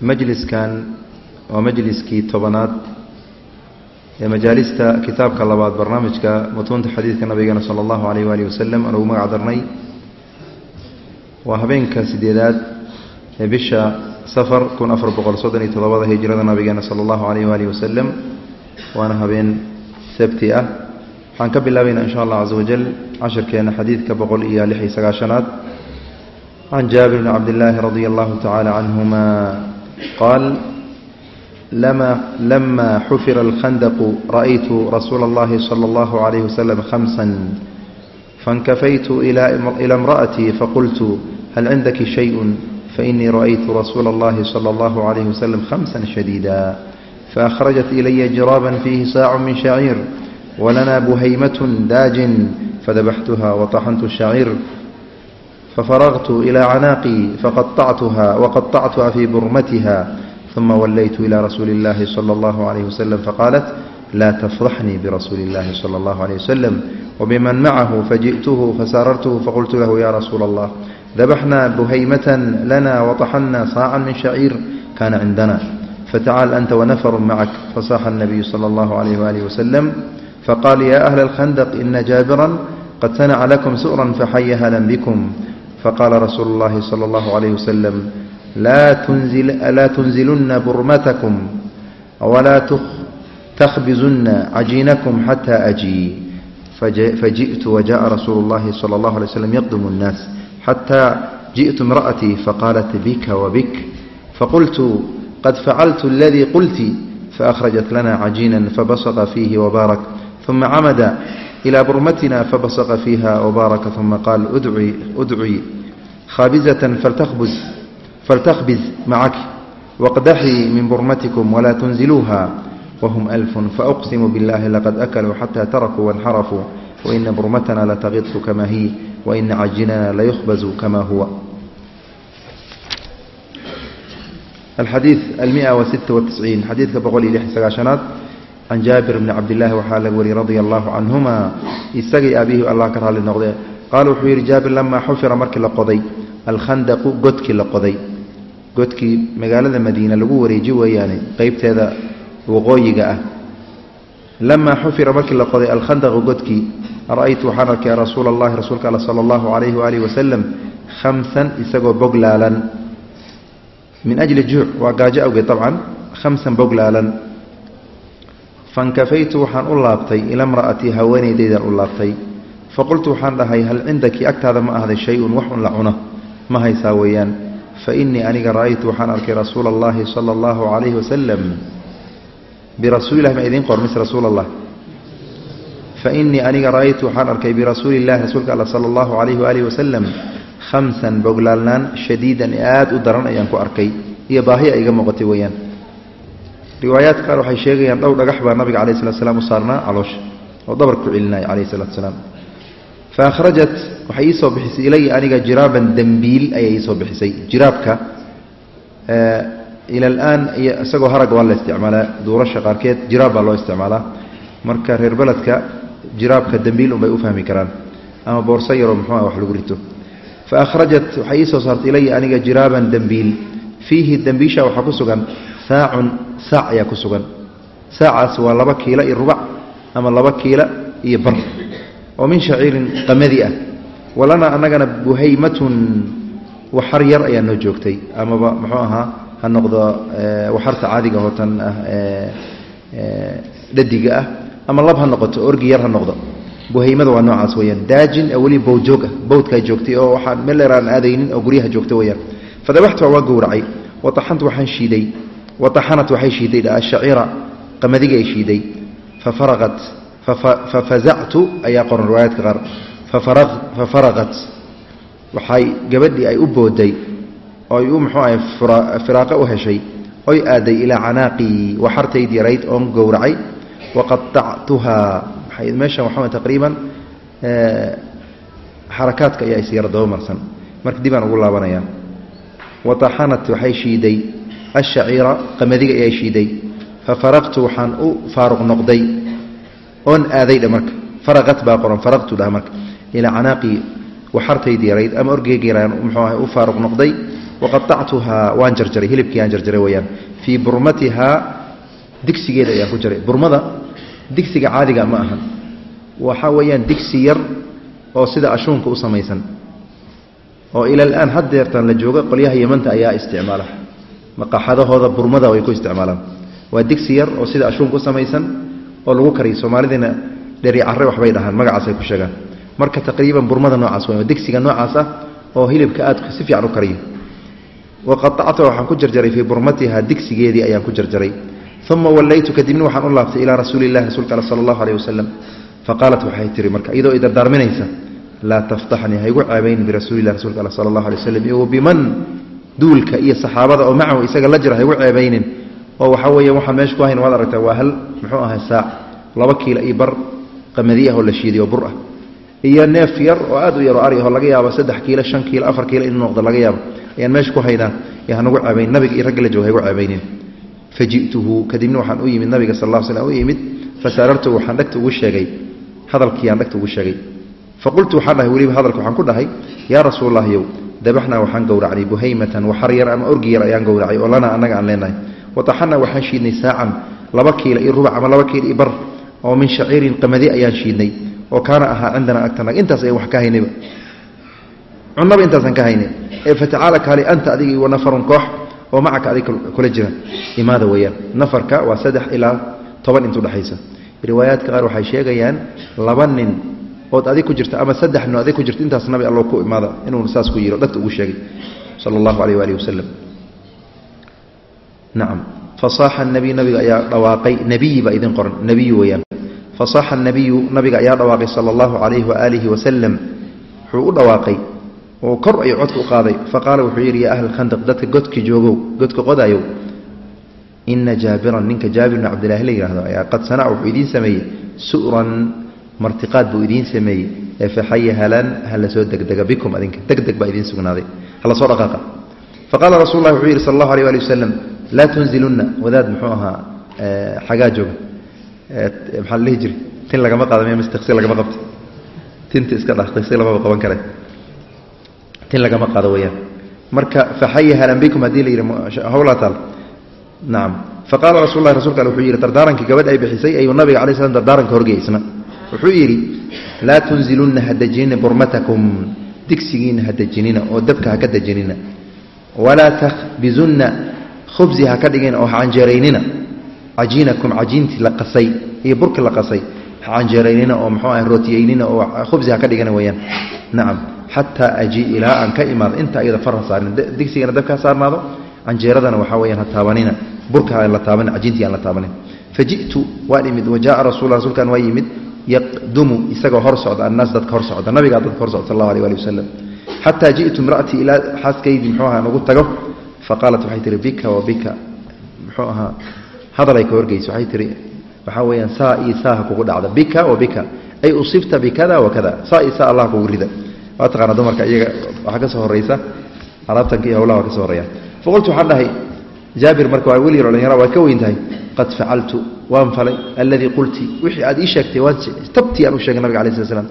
majliskan waa majliskii tobanaad ee majaalista kitaabka labaad barnaamijka mutuunta xadiidka nabigeena sala allahu alayh waalihi wasalam aan ugu magac darnay waa habeenka sideedaad ee bisha safar kun afar boqol soddon iyo toddobada hijrada nabigeena sala allahu alayh waalihi wasalam waana habeen sabti ah. Waxaan ka bilaabaynaa insha allah casa wajal cashirkeena xadiidka boqol iyo lix iyo sagaashanaad. Can jaabir bni cabdillaahi radia allahu tacala canhuma qaal lama xufira alkhandaqu ra'aytu rasuula اllahi salى اllahu عalayh wasalam khamsa faاnkafaytu ila imra'atii faqultu hal cindaki shayء fainii ra'aytu rasuula اllahi salى اllahu عalayh wasalam khamsa shadiida faأkhrajat ilaya jiraaban fiihi saacu min shaciir walana buhaymat daajin fadabaxtuha waطaxantu shaciir fafaraqtu ilaa canaaqii faqaactuha waqaactuha fii burmatiha uma wallaytu ilaa rasuuli illaahi sala allahu calayhi wasalam faqaalat laa tafdaxnii birasuuli illaahi sala allahu calayh wasalam wabiman macahu faji'tuhu fasaarartuhu faqultu lahu ya rasuula allah dabaxnaa buhaymatan lana wataxannaa saacan min shaciir kaana cindana fatacaal anta wanafarun macak fasaaxa alnabiyu sala allahu calayh waalihi wasalam faqaal ya ahla alkhandaq ina jaabiran qad sanaca lakum su'ran faxaya halan bikum faqala rasuulu اllahi slى اllah عalيh waslm laa tunziluna burmatkum walaa takhbizuna cajiinakum xata ajii fajiئtu wajaءa rasuulu اllahi salى اllah alay slm yaqdum الnaas xata jiئtu imra'atii faqaalat bika wbik faqultu qad facaltu اladii qulti faأkhrajat lana cajiina fabasqa fiihi wbaarak ثuma camada ilى burmatina fabasqa fiiha wbaaraka ثuma qaal udcii khaabizaة faltkhbz faltakhbis macaki waqdaxii min burmatikum walaa tunziluuha wahum alfun fauqsimu biاllahi laqad akaluu xata tarakuu wanxarafuu waina burmatana lataqidtu kama hiy waina cajinana layukhbazu kama huwa alxadiid almia wasita watisciin xadiidka boqol iyo lix sagaashanaad can jaabir bni cabdillaahi waxaa laga wariyey radia allahu canhuma isagay aabihii allah ka raalli noqdee qaala wuxuu yidhi jaabir lamaa xufira markii la qoday alkhandaqu godkii la qoday. Godkii magaalada madiina lagu wareeji weeyaane qeybteeda waqooyiga ah. Lamaa xufira markii la qoday alkhandaqu godkii. Ra'aytu waxaan arkay rasuula allahi rasuulka alla sala allahu calayhi waalihi wasalam khamsan isagoo boglaalan min ajli juuc waa gaajo awgeed dabcan khamsan boglaalan fankafaytu waxaan u laabtay ila mra'atii haweenaydaydan u laabtay fa qultu waxaan dhahay hal cindaki agtaada ma ahday shay-un wax un la cuno ma haysaa weeyaan fa innii aniga ra'aytu waxaan arkay rasuula allaahi sala allahu calayhi wasalam birasuulilah ma idiin qor mis rasuul allah fa innii aniga ra'aytu waxaan arkay birasuulillahi rasuulka alla sala allahu calayhi waaalih wasalam khamsan boglaalnaan shadiidan ee aad u daran ayaan ku arkay iyo baahi ay iga muuqatay weeyaan riwaayaadka qaar waxay sheegayaan dhow dhagax baa nabiga alayh slat slam u saarnaa caloosha oo dabar ku celinaya calayh salatu salaam faakhrajat waxay ii soo bixisay ilaya aniga jiraaban dembiil ayay iisoo bixisay jiraabka ila alaan isagoo harag waa la isticmaalaa duurasha qaarkeed jiraab baa loo isticmaalaa. Marka reer beledka jiraabka dembiil unbay u fahmi karaan ama boorso yaroo muxuua wax lagu rito. Faakhrajat waxay iisoo saartay ilaya aniga jiraaban dembiil fiihi dembiisha waxaa ku sugan saacun saac ayaa ku sugan. Saacaas waa laba kiilo iyo rubac ama laba kiilo iyo bar oo min shaciirin qamadi ah. Walana annagana buhaymatun waxar yar ayaa noo joogtay amaba muxuu ahaa ha noqdo waxarta caadiga hootan ah dhadiga ah ama lab ha noqoto orgi yar ha noqdo. Buhaymada waa noocaas weyaan daajin weli bowjoog ah bowdkaa joogtay oo waxaan meleer aan aadaynin oo guryaha joogta weyaan fadabaxtuha waa gowracay wataxantu waxaan shiiday wataxanat waxay shiiday ashaciira qamadiga ay shiiday fafazactu ayaa qoran riwaayaadka qaar fafaraqat waxay gabadhii ay u booday oy u muxuu ahay firaaqo u heshay oy aaday ilaa canaaqii waxartayd yarayd oon gowracay waqatactuhaa meeshan waxaa taqriiban xarakaadka ayaa isyara dabamarsan marka dibaan ugu laabanaya wataxanat waxay shiiday ashaciira qamadiga ayaa shiiday fafaraqtu waxaan u faaruq noqday oon aadaydha marka faraqat baa qoran faraqtu dhah marka ilaa canaaqii waxartayd yarayd ama orgeyga yaraan muxuu ahay u faaruq noqday waqaactuhaa waan jarjaray hilibkii aan jarjaray weyaan fii burmatihaa digsigeeda ayaan ku jaray burmada digsiga caadiga ma aha waxaa weeyaan digsi yar oo sida ashuunka u samaysan oo ilalaan haddeertan la jooga qolyaha yamanta ayaa isticmaala maqaxadahooda burmada way ku isticmaalaan. Waa digsi yar oo sida ashuunka u samaysan oo lagu kariyo soomaalidiina dheri carre waxbay dhahaan magacaasay ku sheegaan. Marka taqriiban burmada noocaas w digsiga noocaas ah oo hilibka aad si fiican u kariyo. Waqaacta waxaan ku jarjaray fii burmatiha digsigeedii ayaan ku jarjaray. Uma wallaytu kadibna waxaan u laabtay ilaa rasuulilahi rasuulka al sala allahu aleh wasalam faqaalat waxay tihi marka iyadoo idardaarminaysa laa taftaxnii haygu ceebayn birasuulilah rasuulka al sala allahu alay wasalam iyo biman duulka iyo saxaabada oo macahu isaga la jira haygu ceebaynin. Oo waxaa weeya waxaan meesha ku hayn waad aragtaa waa hal muxuu ahay saac laba kiilo iyo bar qamadi ah oo la shiiday oo bur ah. Iyo neef yar oo aad u yar oo ari oo laga yaabo saddex kiilo shan kiilo afar kiilo inuu noqdo laga yaabo ayaan meesha ku haynaa ee hanugu ceebayn nabiga iyo ragga la jooga haygu ceebaynin. Faji'tuhu kadibna waxaan u yimid nabiga sal alla slam u yimid fasaarartuhu waxaan dhegta ugu sheegay. Hadalkiiyaan dhegta ugu sheegay. Faqultu waxaan dhahay weliba hadalka waxaan ku dhahay yaa rasuulallahyow dabaxnaa waxaan gowracnay buhaymatan waxar yar ama orgi yar ayaan gowracay oo lanaa annaga aan leenahay. Wataxanaa waxaan shiidnay saacan laba kiila iyo rubac ama laba kiila iyo bar oo min shaciirin qamadi ayaan shiidnay oo kaana ahaa cindana agtanaga intaas ayaan wax ka haynayba. Cunaba intaasaan ka haynay. Ee fatacaala kaali anta adigii wa nafarun koox oo macaka adig kula jira imaada weeyaan. Nafarka waa saddex ilaa toban intu dhexaysa riwaayaadka qaar waxay sheegayaan laba nin ood adig ku jirta ama saddex nin adig ku jirta intaas nabi allo ku imaada inuu saas ku yiro dhagta ugu sheegay sala allahu alayh waalihi wasalam nacam fasaaxa nabiy nabiga ayaa dhawaaqay nebiyi baa idin qoran nebiyi weeyaan. Fasaaxa nabiyu nabiga ayaa dhawaaqay sala allahu calayhi waaalihi wasalam wuxuu u dhawaaqay oo kor ayuu codka u qaaday. Faqaala wuxuu yidhi yaa ahla khandaq dadka godka joogow godka qodayow ina jaabiran ninka jaabir bn cabdillahi la yihahdo ayaa qad sanaca wuxuu idiin sameeyey su'ran martiqaad buu idiin sameeyey ee faxaya halaan hala soo degdega bikum adinka. Degdeg baa idiin sugnaaday. Hala soo dhaqaaqa. Faqaala rasul lah wuxuu yidhi sal allahu alيh ali wasalam laa tunzilunna. Wadaad muxuu ahaa xagaa jooga. Maxaa la dhihi jiri tin lagama qaada m mistaqsi lagama qabto? Tinta iska dha taqsi lamaba qaban kare. Tin lagama qaado weyaan marka faxaya halan bikum haddii la yidhi hawlaa taal. Nacam faqaala rasul lahi rasulka ale wuxuu yidhi dardaarankii gabadh ay bixisay ayuu nabiga alay slam dardaaranka horgey isna wuxuu yidhi laa tunzilunna ha dejinina burmatakum digsigiina ha dejinina oo dabka ha ka dejinina walaa takhbizunna khubsi ha ka dhigina oo ha canjeeraynina. Cajiinakum cajiintii la qasay iyo burkii la qasay ha canjeeraynina oo muxuu ah rootiyeynina oo khubsi ha ka dhigina weeyaan. Nacam xataa ajii ilaa aan ka imaado inta ayada farha saarin digsigana dabka saarnaado canjeeradana waxaa weyaan ha taabanina burka aan la taabanin cajiintii aan la taabanin faji'tu waan imid wa jaaa rasul waa yimid yaqdumu isagoo hor socda annaas dadka hor socda nabigaa dadka hor socda sal allahu alih ali wasalam xataa ji'tu imra'atii ilaa xaaskaydii muxuu ahaa nagu tago faqaalat waxay tihi bika wa bika muxuu ahaa hadalay ka horgeysa waxay tihi waxaa weeyaan saa iyo saaha kugu dhacda bika wa bika ay usibta bikada wa kada saa iyo saa allah kugu rida waa taqaana dumarka iyaga waxaa ka soo horraysa alaabtanka iyo howlaha waa ka soo horreeya faqultu waxaan dhahay jaabir marka waa weli dhalinyara waa ka weyn qad facaltu waan falay. Alladii qulti wixii aad ii sheegtay waan tabtii aan u sheegay nabiga alai slat slam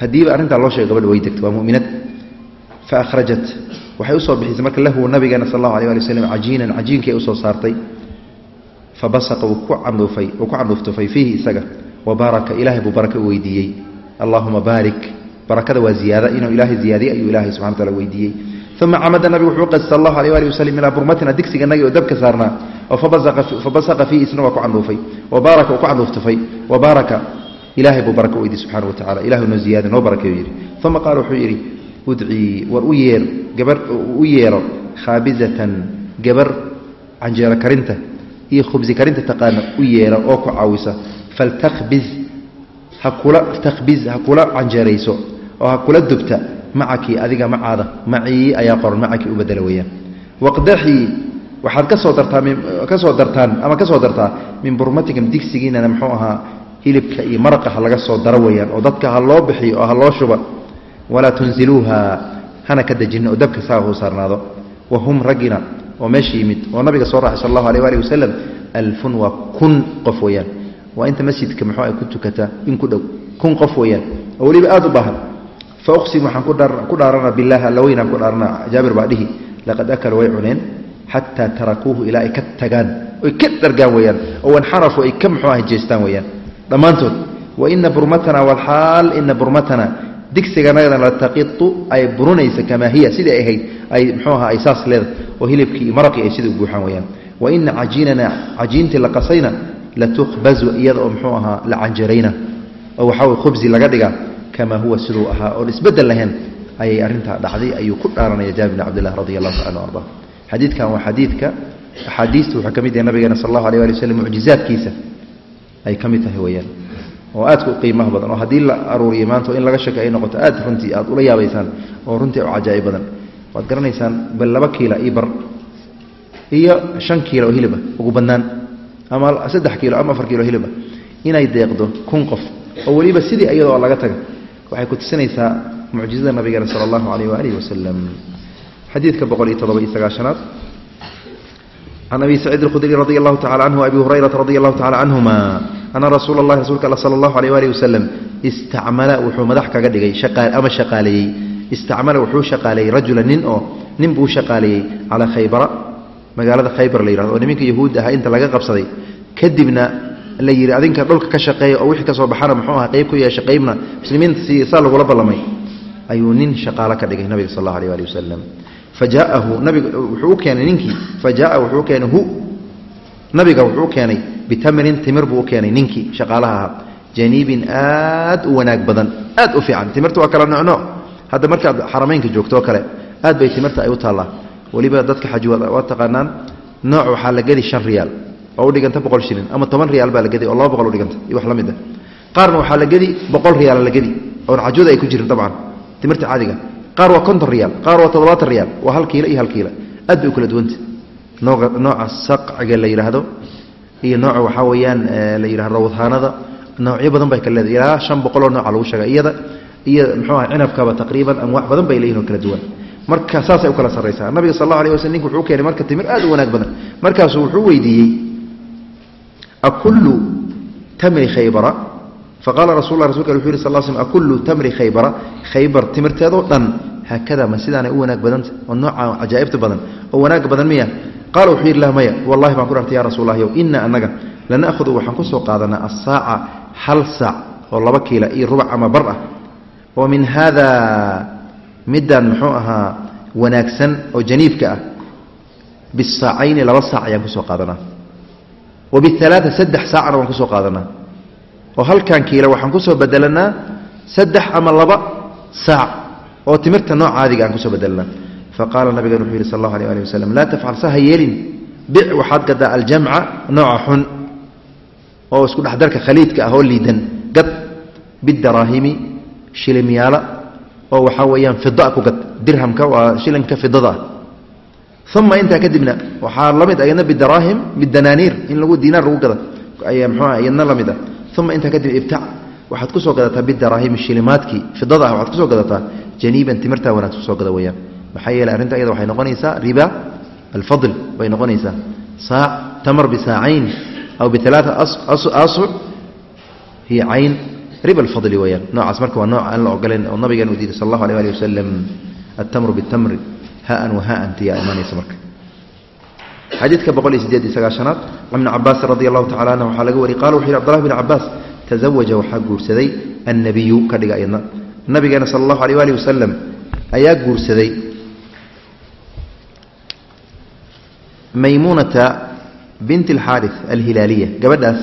haddiiba arrintaa loo sheegay gabadha way degtay waa mu'minad. Fa akhrajat waxay u soo bixisay marka lahu nabigeena sal allahu alay ali waslm cajiinan cajiinkii u soo saartay. Fa basaqa wuu ku candhuufay wuu ku candhuuftufay fiihi isaga. Wa baaraka ilaahay buu baraka u weydiiyey. Allaahuma baarik. Barakada waa ziyaada inuu ilaahay ziyaadiye ayuu ilaahay subxana wa taala weydiiyey uma camada nabigu wuxuu qas sal allahu alيh ali waslm ilaa burmatina digsiganagi oo dabka saarnaa fabasaqa fiihi isna waa ku candhuufay wa baaraka uu ku candhuuftufay wa baaraka ilahay buu baraka weydiy subxana wa tacala ilahu noo ziyaada noo barakeeyu yidhi uma qaala wuxuu yidhi udcii war u yeer gabar u yeero khaabizatan gabar canjeero karinta iyo khubsi karinta taqaana u yeera oo ku caawisa faltakbiz hakula takbiz ha kula canjeerayso oo ha kula dubta macakii adiga macaada macii ayaa qoran macakii u bedela weeyaan. Waqdaxii waxaad ka soo dartaa ka soo dartaan ama ka soo dartaa min burmatikum digsigiinana muxuu ahaa hilibka iyo maraqa ha laga soo daro weeyaan oo dadka ha loo bixiyo oo ha loo shuba walaa tunziluuha hana ka dejinin oo dabka saa huu saarnaado. Wa hum raggina oo meesha yimid oo nabiga soo raacay sal allahu alيh alih wasalam alfun waa kun qof weeyaan. Waa inta masjidka muxuu ay ku tukata in ku dhow kun qof weeyaan. Oo weliba aada u baahan fa uqsim waxaan ku dhaaranaa bilaah alla weynaan ku dhaaranaa jaabir baa dhihi laqad akalu way cuneen xataa tarakuuhu ilaa ay ka tagaan oy ka dhargaan weyaan oo wanxarafu ay ka muxuu ah jeestaan weyaan dhammaantood wa ina burmatana walxaal ina burmatana digsiganagana la taqitu ay burunaysa kamaa hiya sidii ay ahayd ay muxuu aha ay saas leeda oo hilibkii maraqii ay sidai u buuxaan weyaan wa ina cajiinana cajiintii la qasayna la tuqbazu iyada oo muxuu ahaa la canjarayna oo waxaa way khubsi laga dhigaa kamaa huwa siduu ahaa oon isbeddel lahayn ayay arrintaa dhacday ayuu ku dhaaranaya jaabir bn cabdillah radi allahu taala arda. Xadiidkan waa xadiidka axaadiista wuxuu ka yahay nabigeena sal allahu alay ali waslm mucjizaadkiisa ay ka tahay weyaan oo aadka u qiimaha badan oo haddii la aruuriyo maanta in laga shaka ay noqoto aad runtii aad ula yaabaysaan oo runtii u cajaa'ib badan waad garanaysaan bal laba kiila io bar iyo shan kiilo oo hiliba ugu badnaan ama saddex kiilo ama afar kiilo hiliba inay deeqdo kun qof oo weliba sidii iyadoo laga taga waxay ku tusinaysaa mucjizada nabigeena sala allahu alayh waalihi wasalam. Xadiidka boqol iyo toddoba iyo sagaashanaad. Can abi saciid alkhudri radi allahu tacala canhu abi hurayrata radi allahu tacala canhuma ana rasuula allahi rasuulka alla sala allahu alayh waalihi wasalam istacmala wuxuu madax kaga dhigay ama shaqaaleeyey istacmala wuxuu shaqaaleeyey rajula nin oo nin buu shaqaaleeyey calaa khaybara magaalada khaybar la yihahdo oo niminka yahuud ahaa inta laga qabsaday. Kadibna la yidhi adinka dhulka ka shaqeeya oo wixii ka soo baxana muxuu aha qayb ku yeesha qaybna muslimiinta si saa lagula ballamay. Ayuu nin shaqaalo ka dhigay nabiga sal allahu ali wasalam fa nabiga wuxuu u keenay ninkii fa jaaa wuxuu u keenay hu nabiga wuxuu u keenay bitamrin timir buu u keenay ninkii shaqaalaha ahaa. Janiibin aad u wanaag badan aad u fiican. Timirta waa kala nocno hadda markaad xarameynka joogto oo kale aad bay timirta ay u taallaa. Weliba dadka xaj waa taqaanaan nooc waxaa la gedi shan riyaal oo u dhiganta boqol shilin ama toban riyaal baa la gedi oo laba boqol udhiganta iyo wax la mid ah. Qaarna waxaa la gedi boqol riyaal la gedi oon xajooda ay ku jirin dabcan timirta caadiga. Qaar waa konton riyaal qaar waa toddobaatan riyaal waa hal kiilo iyo hal kiilo. Aad bay u kala duwanta nooca saqciga la yidhaahdo iyo nooca waxaa weeyaan la yidhahdo rawdhaanada noocyo badan bay kala leedahay. Ilaa shan boqoloo nooca lagu sheega iyada iyo muxuu aha cinabkaba taqriiban anwaac badan bay leeyihiin oo kala duwan. Marka saasay u kala sarraysaa. Nabiga sal allahu alay waslam ninku wuxuu keenay marka timir aad u wanaag badan. Markaasuu wuxuu weydiiyey akullu tamri khaybara faqaala rasul la rasulka wuxu yhi sal sl akullu tamri khaybara khaybar timirteedoo dhan haakada ma sidaanay u wanaag badanta oo nooca cajaa'ibta badan oo wanaag badan miya qaala wuxuu yidhi lah maya wallahi baan ku dhartay ya rasuullahiyow ina annaga lana'hudu waxaan ku soo qaadanaa asaaca hal saac oo laba kiila iyo rubac ama bar ah oo min haada middan muxuu ahaa wanaagsan oo janiibka ah bisaacayni laba saac ayaan ku soo qaadanaa wa bialaaa saddex saacna waan ku soo qaadanaa oo halkan kiila waxaan ku soo bedelanaa saddex ama laba saac oo timirta nooc caadiga aan ku soo bedelanaa faqaala nabigan wuxuu yihi sal allahu alay ali wasalam laa tafcal saha yeelin. Bic waxaad gadaa aljamca nooca xun oo isku dhexdarka khaliidka ah oo liidan. Gad bidaraahimi shilimyaala oo waxaa weeyaan fida ku gad. Dirhamka waa shilinka fidada ah uma intaa kadibna waxaa la mid ayadna bidaraahim bidanaaniir in lagu diinaar lagu gada ayaa mxuuah iyadna la mid uma intaa kadib ibtac waxaad ku soo gadataa bidaraahimi shilimaadkii fidada ah waxaad ku soo gadataa janiiban timirtaa wanaagsan ku soo gada weyaan maxaa yeeley arrinta iyada waxay noqonaysaa riba alfadl bay noqonaysaa saac tamar bisaacayn aw bialaaa asuc hiya cayn riba alfadli weyaan noocaas marka waa nooc aan la ogoleen oo nabigan uu diiday sal allahu alay ali wasalam altamru bitamri xadiidka boqol iyo sideed iyo sagaashanaad can ibni radi allahu tacala anhu waxaa laga wariyey qala wuxu yhi abdulahi bn cabaas tazawaja waxaa guursaday annabiyu ka dhiga iyadna nabigeena sala allahu alay waalih wasalam ayaa guursaday maymuunata binti alxaari alhilaaliya gabadhaas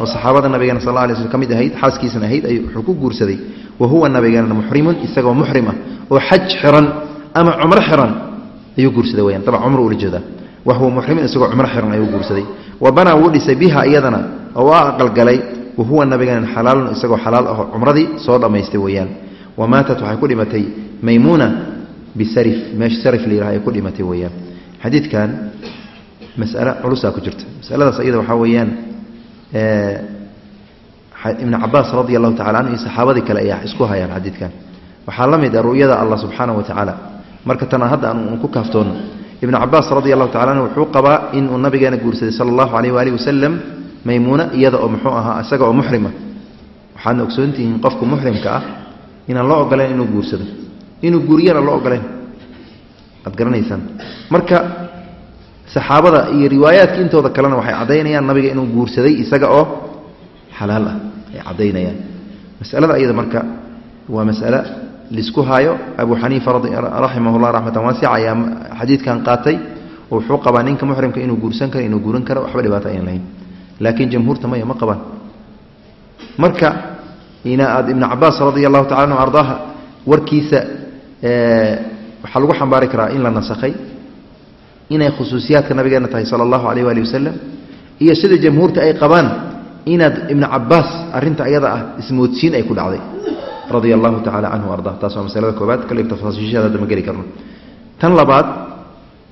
oo saxaabada nabigeena sal la lay slm ka ahayd xaaskiisana ahayd ay wuxuu ku guursaday wa huwa nabigeena muxrimun isagoo muxrim ah oo xaj xiran ama cumro xiran ayuu guursaday weyaan dabcan cumro ula jeedaa. Wa huwa muxrimun isagoo cumro xiran ayuu guursaday. Wa banaa wuu dhisay biha iyadana oo waa aqalgalay wa nabigeena xalaalun isagoo xalaal aho cumradii soo dhammaystay weeyaan. Wa maatat waxay ku dhimatay maymuuna bisarif meesha sarif la yidhaha ay ku dhimatay weeyaan. Xadiidkan mas'ale culusaa ku jirta. Masaladaas iyada waxaa weeyaan ibn cabaas radi allahu tacala canhu iyo saxaabadii kale ayaa isku hayaan xadiidkan. Waxaa la mid ah ru'yada allah subxaana wa tacaala marka tana hadda aan ku kaaftoono ibnu cabaas radi allahu tacala anhu wuxuu qabaa inuu nabigeena guursaday sala allahu alayh waalihi wasalam maymuuna iyada oo muxuu ahaa isaga oo muxrima. Waxaadna ogsoontihiin qofku muxrimka ah inaan loo ogoleen inuu guursado. Inuu guuriyana loo ogoleen aad garanaysaan. Marka saxaabada iyo riwaayaadka intooda kalena waxay caddaynayaan nabiga inuu guursaday isaga oo xalaal ah. Ay caddaynayaan. Masalada iyada marka waa masale lisku haayo. Abu xaniifa raximahullah raxmatan waasica ayaa xadiidkan qaatay. Wuxuu qabaa ninka muxrimka inuu guursan karo inuu guuran karo waxba dhibaato ayan lahayn. Laakiin jamhuurta maya ma qabaan. Marka ina aad ibnu cabaas radia allahu tacala anhu ardaaha warkiisa waxaa lagu xambaari karaa in la nasakhay inay khusuusiyaadka nabigeena tahay sala allahu alayh waali wasalam iyo sida jamhuurta ay qabaan inaad ibnu cabaas arinta ayada ah ismoodsiin ay ku dhacday radia allahu tacala canhu arda taas waa masalada koobaad kale tafaasiishaada hadda geli karno. Tan labaad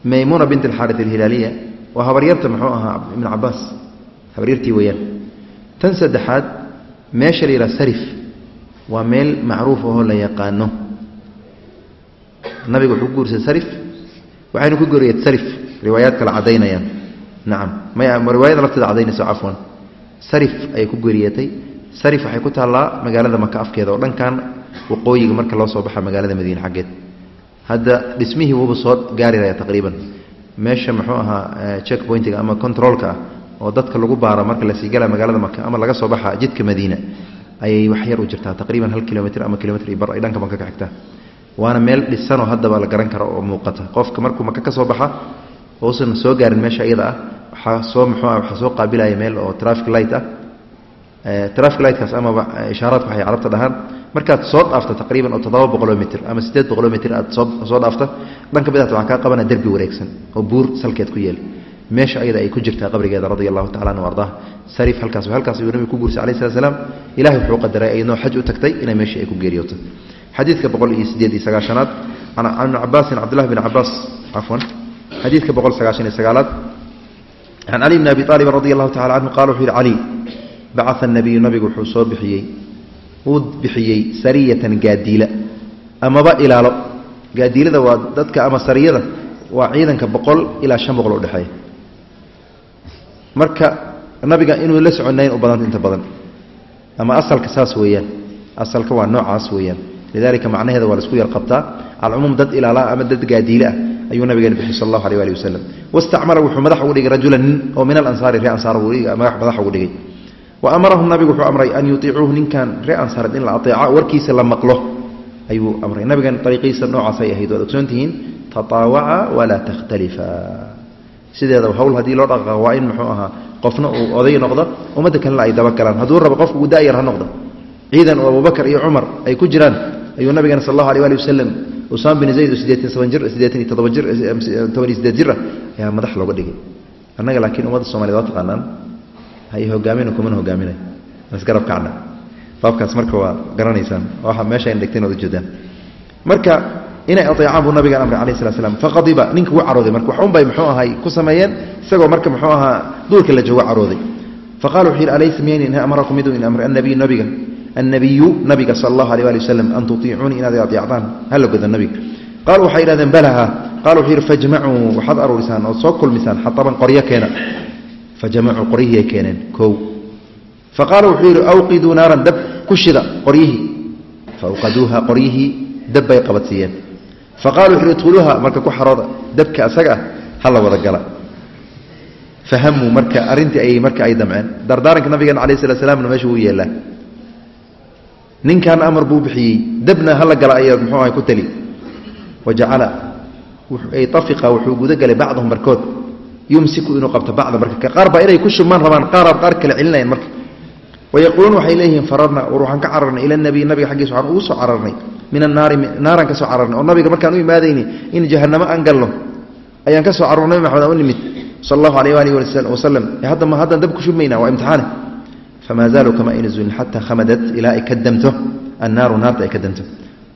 maymuuna bint alxaarit alhilaaliya waa habaryarta muxuu ahaa ibnu cabaas habaryartii weeyaan. Tan saddexaad meesha la yidhaha sarif waa meel macruuf ahoo la yaqaano. Nabiga wuxuu ku guursaday sarif waxaynu ku goriyad sarif. Riwaayaad kale caddaynayaan. Nacam maya riwaayada lafteeda caddaynayso cafwan. Sarif ayay ku goriyatay sarif waxay ku taallaa magaalada maka afkeeda oo dhankan waqooyiga marka loo soo baxa magaalada madiine xaggeed. Hadda dhismihii wuuba soo gaariraya taqriiban. Meesha muxuu ahaa check pointiga ama controolka ah oo dadka lagu baaro marka la sii gala magaalada maka ama laga soo baxa jidka madiina ayay wax yar u jirtaa. Taqriiban hal kilomitr ama kilomitr iyo bar ay dhanka maka ka xigtaa. Waana meel dhisanoo haddaba la garan karo oo muuqata. Qofka markuu maka ka soo baxa uusan soo gaarin meesha iyada ah waxaa soo muxuu ah waxaa soo qaabilaya meel oo traffic light ah traffic lightkaas amaba ishaaraadka waxay carabta dhahaan. Markaad soo dhaafto taqriiban oo toddoba boqoloo mitr ama siddeed boqoloo mitr aad soo dhaafto dhanka bidacta waxaa kaa qabana derbi wareegsan oo buur salkeed ku yeeli meesha ayada ay ku jirtaa qabrigeeda radia allahu tacala anhu ardaha sariif halkaas halkaas ayuu nabigu ku guursay alayh slat slam ilahay wuxuu qadaray iyadnoo xaj u tagtay inay meeshii ay ku geeriyooto. Xadiidka boqol iyo sideed iyo sagaashanaad can ibni cabaasin cabdullahi bn cabaas cafwan xadiidka boqol sagaashan iyo sagaalaad can cali bni abi aalibin radi allahu tacala canhu qala wuxuu yihi cali bacaa nabiyu nabigu wuxuu soo bixiyey uu bixiyey sariyatan gaadiila amaba ilaalo gaadiilada waa dadka ama sariyada waa ciidanka boqol ilaa shan boqol udhexeeya marka nabiga inuu la soconayn u badanta inta badan ama asalka saas weeyaan asalka waa noocaas weeyaan lidalika macnaheeda waa la isku yar qabtaa alcumuum dad ilaala ama dad gaadiile ah ayuu nabigeena bixi sal allahu aleh ali wasalam wastacmala wuxuu madax ugu dhigay rajulan nin oo min alansaari ree ansaar madax ugu dhigay wa amarahum nabigu wuxuu amray an yutiicuuhu ninkan ree ansaareed in la aeeca warkiisa la maqlo ayuu amray nabigan ariiqiisa noocaasay ahayd waad ogsoon tihiin tataawaca walaa takhtalifa sideeda hawl haddii loo dhaqaaqo waa in muxuu ahaa qofna uu oday noqdo ummadda kalena ay dabagalaan hadduu rabo qofku uu daayar ha noqdo ciidan oo abubakar iyo cumar ay ku jiraan ayuu nabigeena sal allahu aleh ali wasalam usaama bin zayd oo sideetan toban jir sideetan iyo toddoba jir toban iyo sideed jira ayaa madax looga dhigay annaga laakiin ummadda somaliyed waa taqaanaan hogaamin kumana hogaaminay isgarab kacna. Baabkaas marka waa garanaysaan. Waa meesha dhegteen ood ujeedaan marka inay aeecaan buu nabigan amray alayh slat slam faqadiba ninka wuu carooday marka. Waxun bay muxuu ahay ku sameeyeen isagoo marka muxuu ahaa duurka la joogo carooday. Faqala wuxuu yidhi alaysa miyayni in amarakum miduu in amray annabiyu nabiga annabiyu nabiga sala allahu aleh ali wasalam an tutiicuunii inaad adeecdaan hala goda nabiga. Qaaluu waxay yidhahdeen balaha. Qala wuxuu yidhi fajmacuu waxaad aruurisaan ood soo kulmisaan xataban qoryo keena fajamacuu qoryihii keeneen kow. Fa qaala wuxuu yidhi awqiduu naaran dab ku shida qoryihii faawqaduuha qoryihii dab bay qabadsiiyeen. Fa qala wuxu yhi idkhuluuha marka ku xarooda dabka asaga ah hala wada gala. Fahamuu marka arrintii ay marka ay damceen. Dardaaranka nabigeena alayh slat slamna meesha wuu yeelaa. Ninkan amar buu bixiyey dabna hala gala ayaa muxuu ahay ku tali. Wajacala ay tafiqa wuxuu gudagelay bacdahum barkood yumsiku inuu qabto bacda marka qaar inay ku shubmaan rabaan qaaraad qaar kale celinayaan marka. Wayaquuluun waxay leeyihiin fararna waxaan ka cararnay ila nabiy nabiga xaggiisa waxaan ugu soo cararnay min annaari naaraan ka cararnay oo nabiga markaan u imaadayni in jahanamo aan galno ayaan ka soo nabi maxamed aan u nimid sala allahu alayh waalihi wasalam hadda ma haddaan dab ku shubmaynaa waa imtixaane. Famaa zaaluu kama ayna zuulin khamadat ilaa ay ka damto annaaru naarta ay ka damto.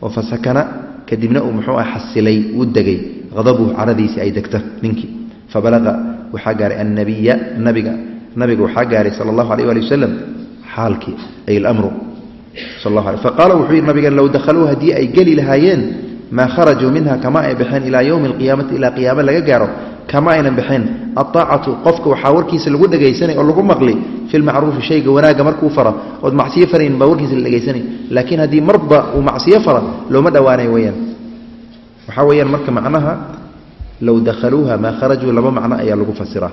Oo fa sakana kadibna uu muxuu ah xasilay uu degay hadabuhu caradiisii ay degto ninkii fabalaqa waxaa gaaray annabiya nabiga nabiga waxaa gaaray sala allahu alayh ali wasalam xaalkii ay almru faqaala wuxuu yidhi nabigan low dakhaluu haddii ay geli lahaayeen maa kharajuu minha kama ay baxeen ilaa yowmi alqiyaamati ilaa qiyaame laga gaaro kama aynan baxeen aaacatu qofka waxaa warkiisa lagu dhegaysanay oo lagu maqli fi lmacruufi shayga wanaagga markuu fara ood macsiyo farayn baa warkiisa la dhegaysanay laakiin haddii marba uu macsiyo fara looma dhowaanayo weyaan waxaa weyaan marka macnaha low dakhaluuha maa kharajuu laba macno ayaa lagu fasiraa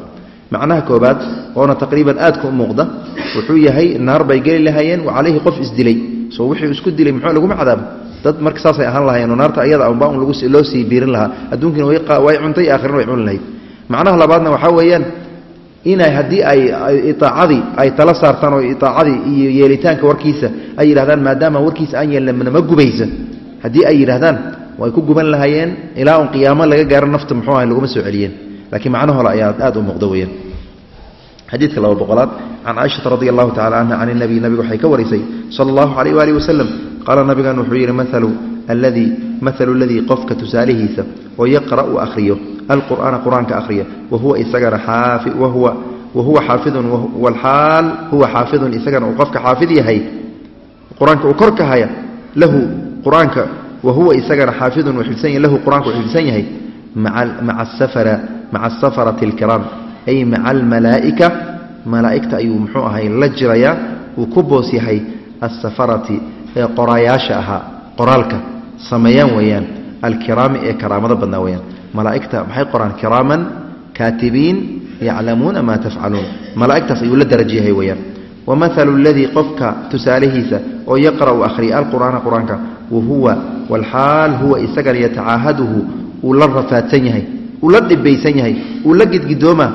macnaha koobaad oona taqriiban aadka u muuqda wuxuu yahay naar bay geli lahaayeen calayhi qof isdilay soo wuxuu isku dilay muxuu laguma cadaabo dad marka saasay ahaan lahaayeen naarta ayada unba un loo sii biirin lahaa adduunkiina way cuntay aakhirana way cuni lahayd macnaha labaadna waxaa weeyaan inay haddii ay iaacadii ay tala saartaan oo iaacadii iyo yeelitaanka warkiisa ay yidhahdaan maadaama warkiisa aan yeelna nama gubaysa haddii ay yidhahdaan way ku guban lahaayeen ilaa un qiyaamo laga gaaro nafta muxuu ahay laguma soo celiyeen. Laakiin macnahole ayaa aad u muuqda weyaan xadiidka laba boqolaad can caaishata radi allahu tacala canha can inabiy nabiga waxay ka warisay sala allahu calayh waalihi wasalam qaala nabigan wuxuu yidhi maalu alladii maalu ladii qofka tusaalihiisa oo yaqra' uu akhriyo alqur'aana qur'aanka akhriya wahuwa isagana xaafi wahuwa wahuwa xaafidun walxaal huwa xaafidun isagana uu qofka xaafid yahay qur'aanka uu kor ka haya lahu qur'aanka wahuwa isagana xaafidun uu xifsan yahay lahu qur'aanka uu xifsan yahay maca asafara maca asafarati alkiraam ay maca almalaa'ika malaa'igta ayuu muxuu ahay la jirayaa uu ku boos yahay asafarati ee qoraayaasha ahaa qoraalka. Sameeyaan weeyaan alkiraami ee karaamada badnaa weyaan malaa'igta maxay qoraan? Kiraaman kaatibiin yaclamuuna maa tafcaluun. Malaa'igtaas ayuu la daraj yahay wamahalu ladii qofka tusaalihiisa oo yaqra'u akhriya alqur'aana qur'aanka wahuwa walxaal huwa isagana yatacaahaduhu uu la rafaadsan yahay uu la dhibaysan yahay uu la gidgidooma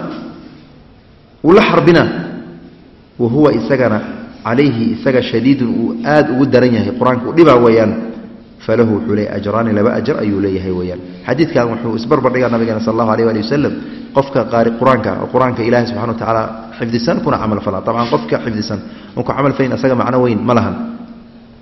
uu la xarbina wa huwa isagana calayhi isaga shadiidun uu aad ugu daran yahay qur'aanka u dhibaa weeyaan falahu wuxuu leeyahy ajraani laba ajar ayuu leeyahay weeyaan. Xadiidkan wuxuu isbarbardhigaa nabigeena sal allahu alيh ali wasalam qofka qaari qur'aanka oo qur'aanka ilahi subxana wa tacaala xifdisan kuna camal fala. Dabcan qofka xifdisan oon ku camal falayn asaga macno weyn ma lahan.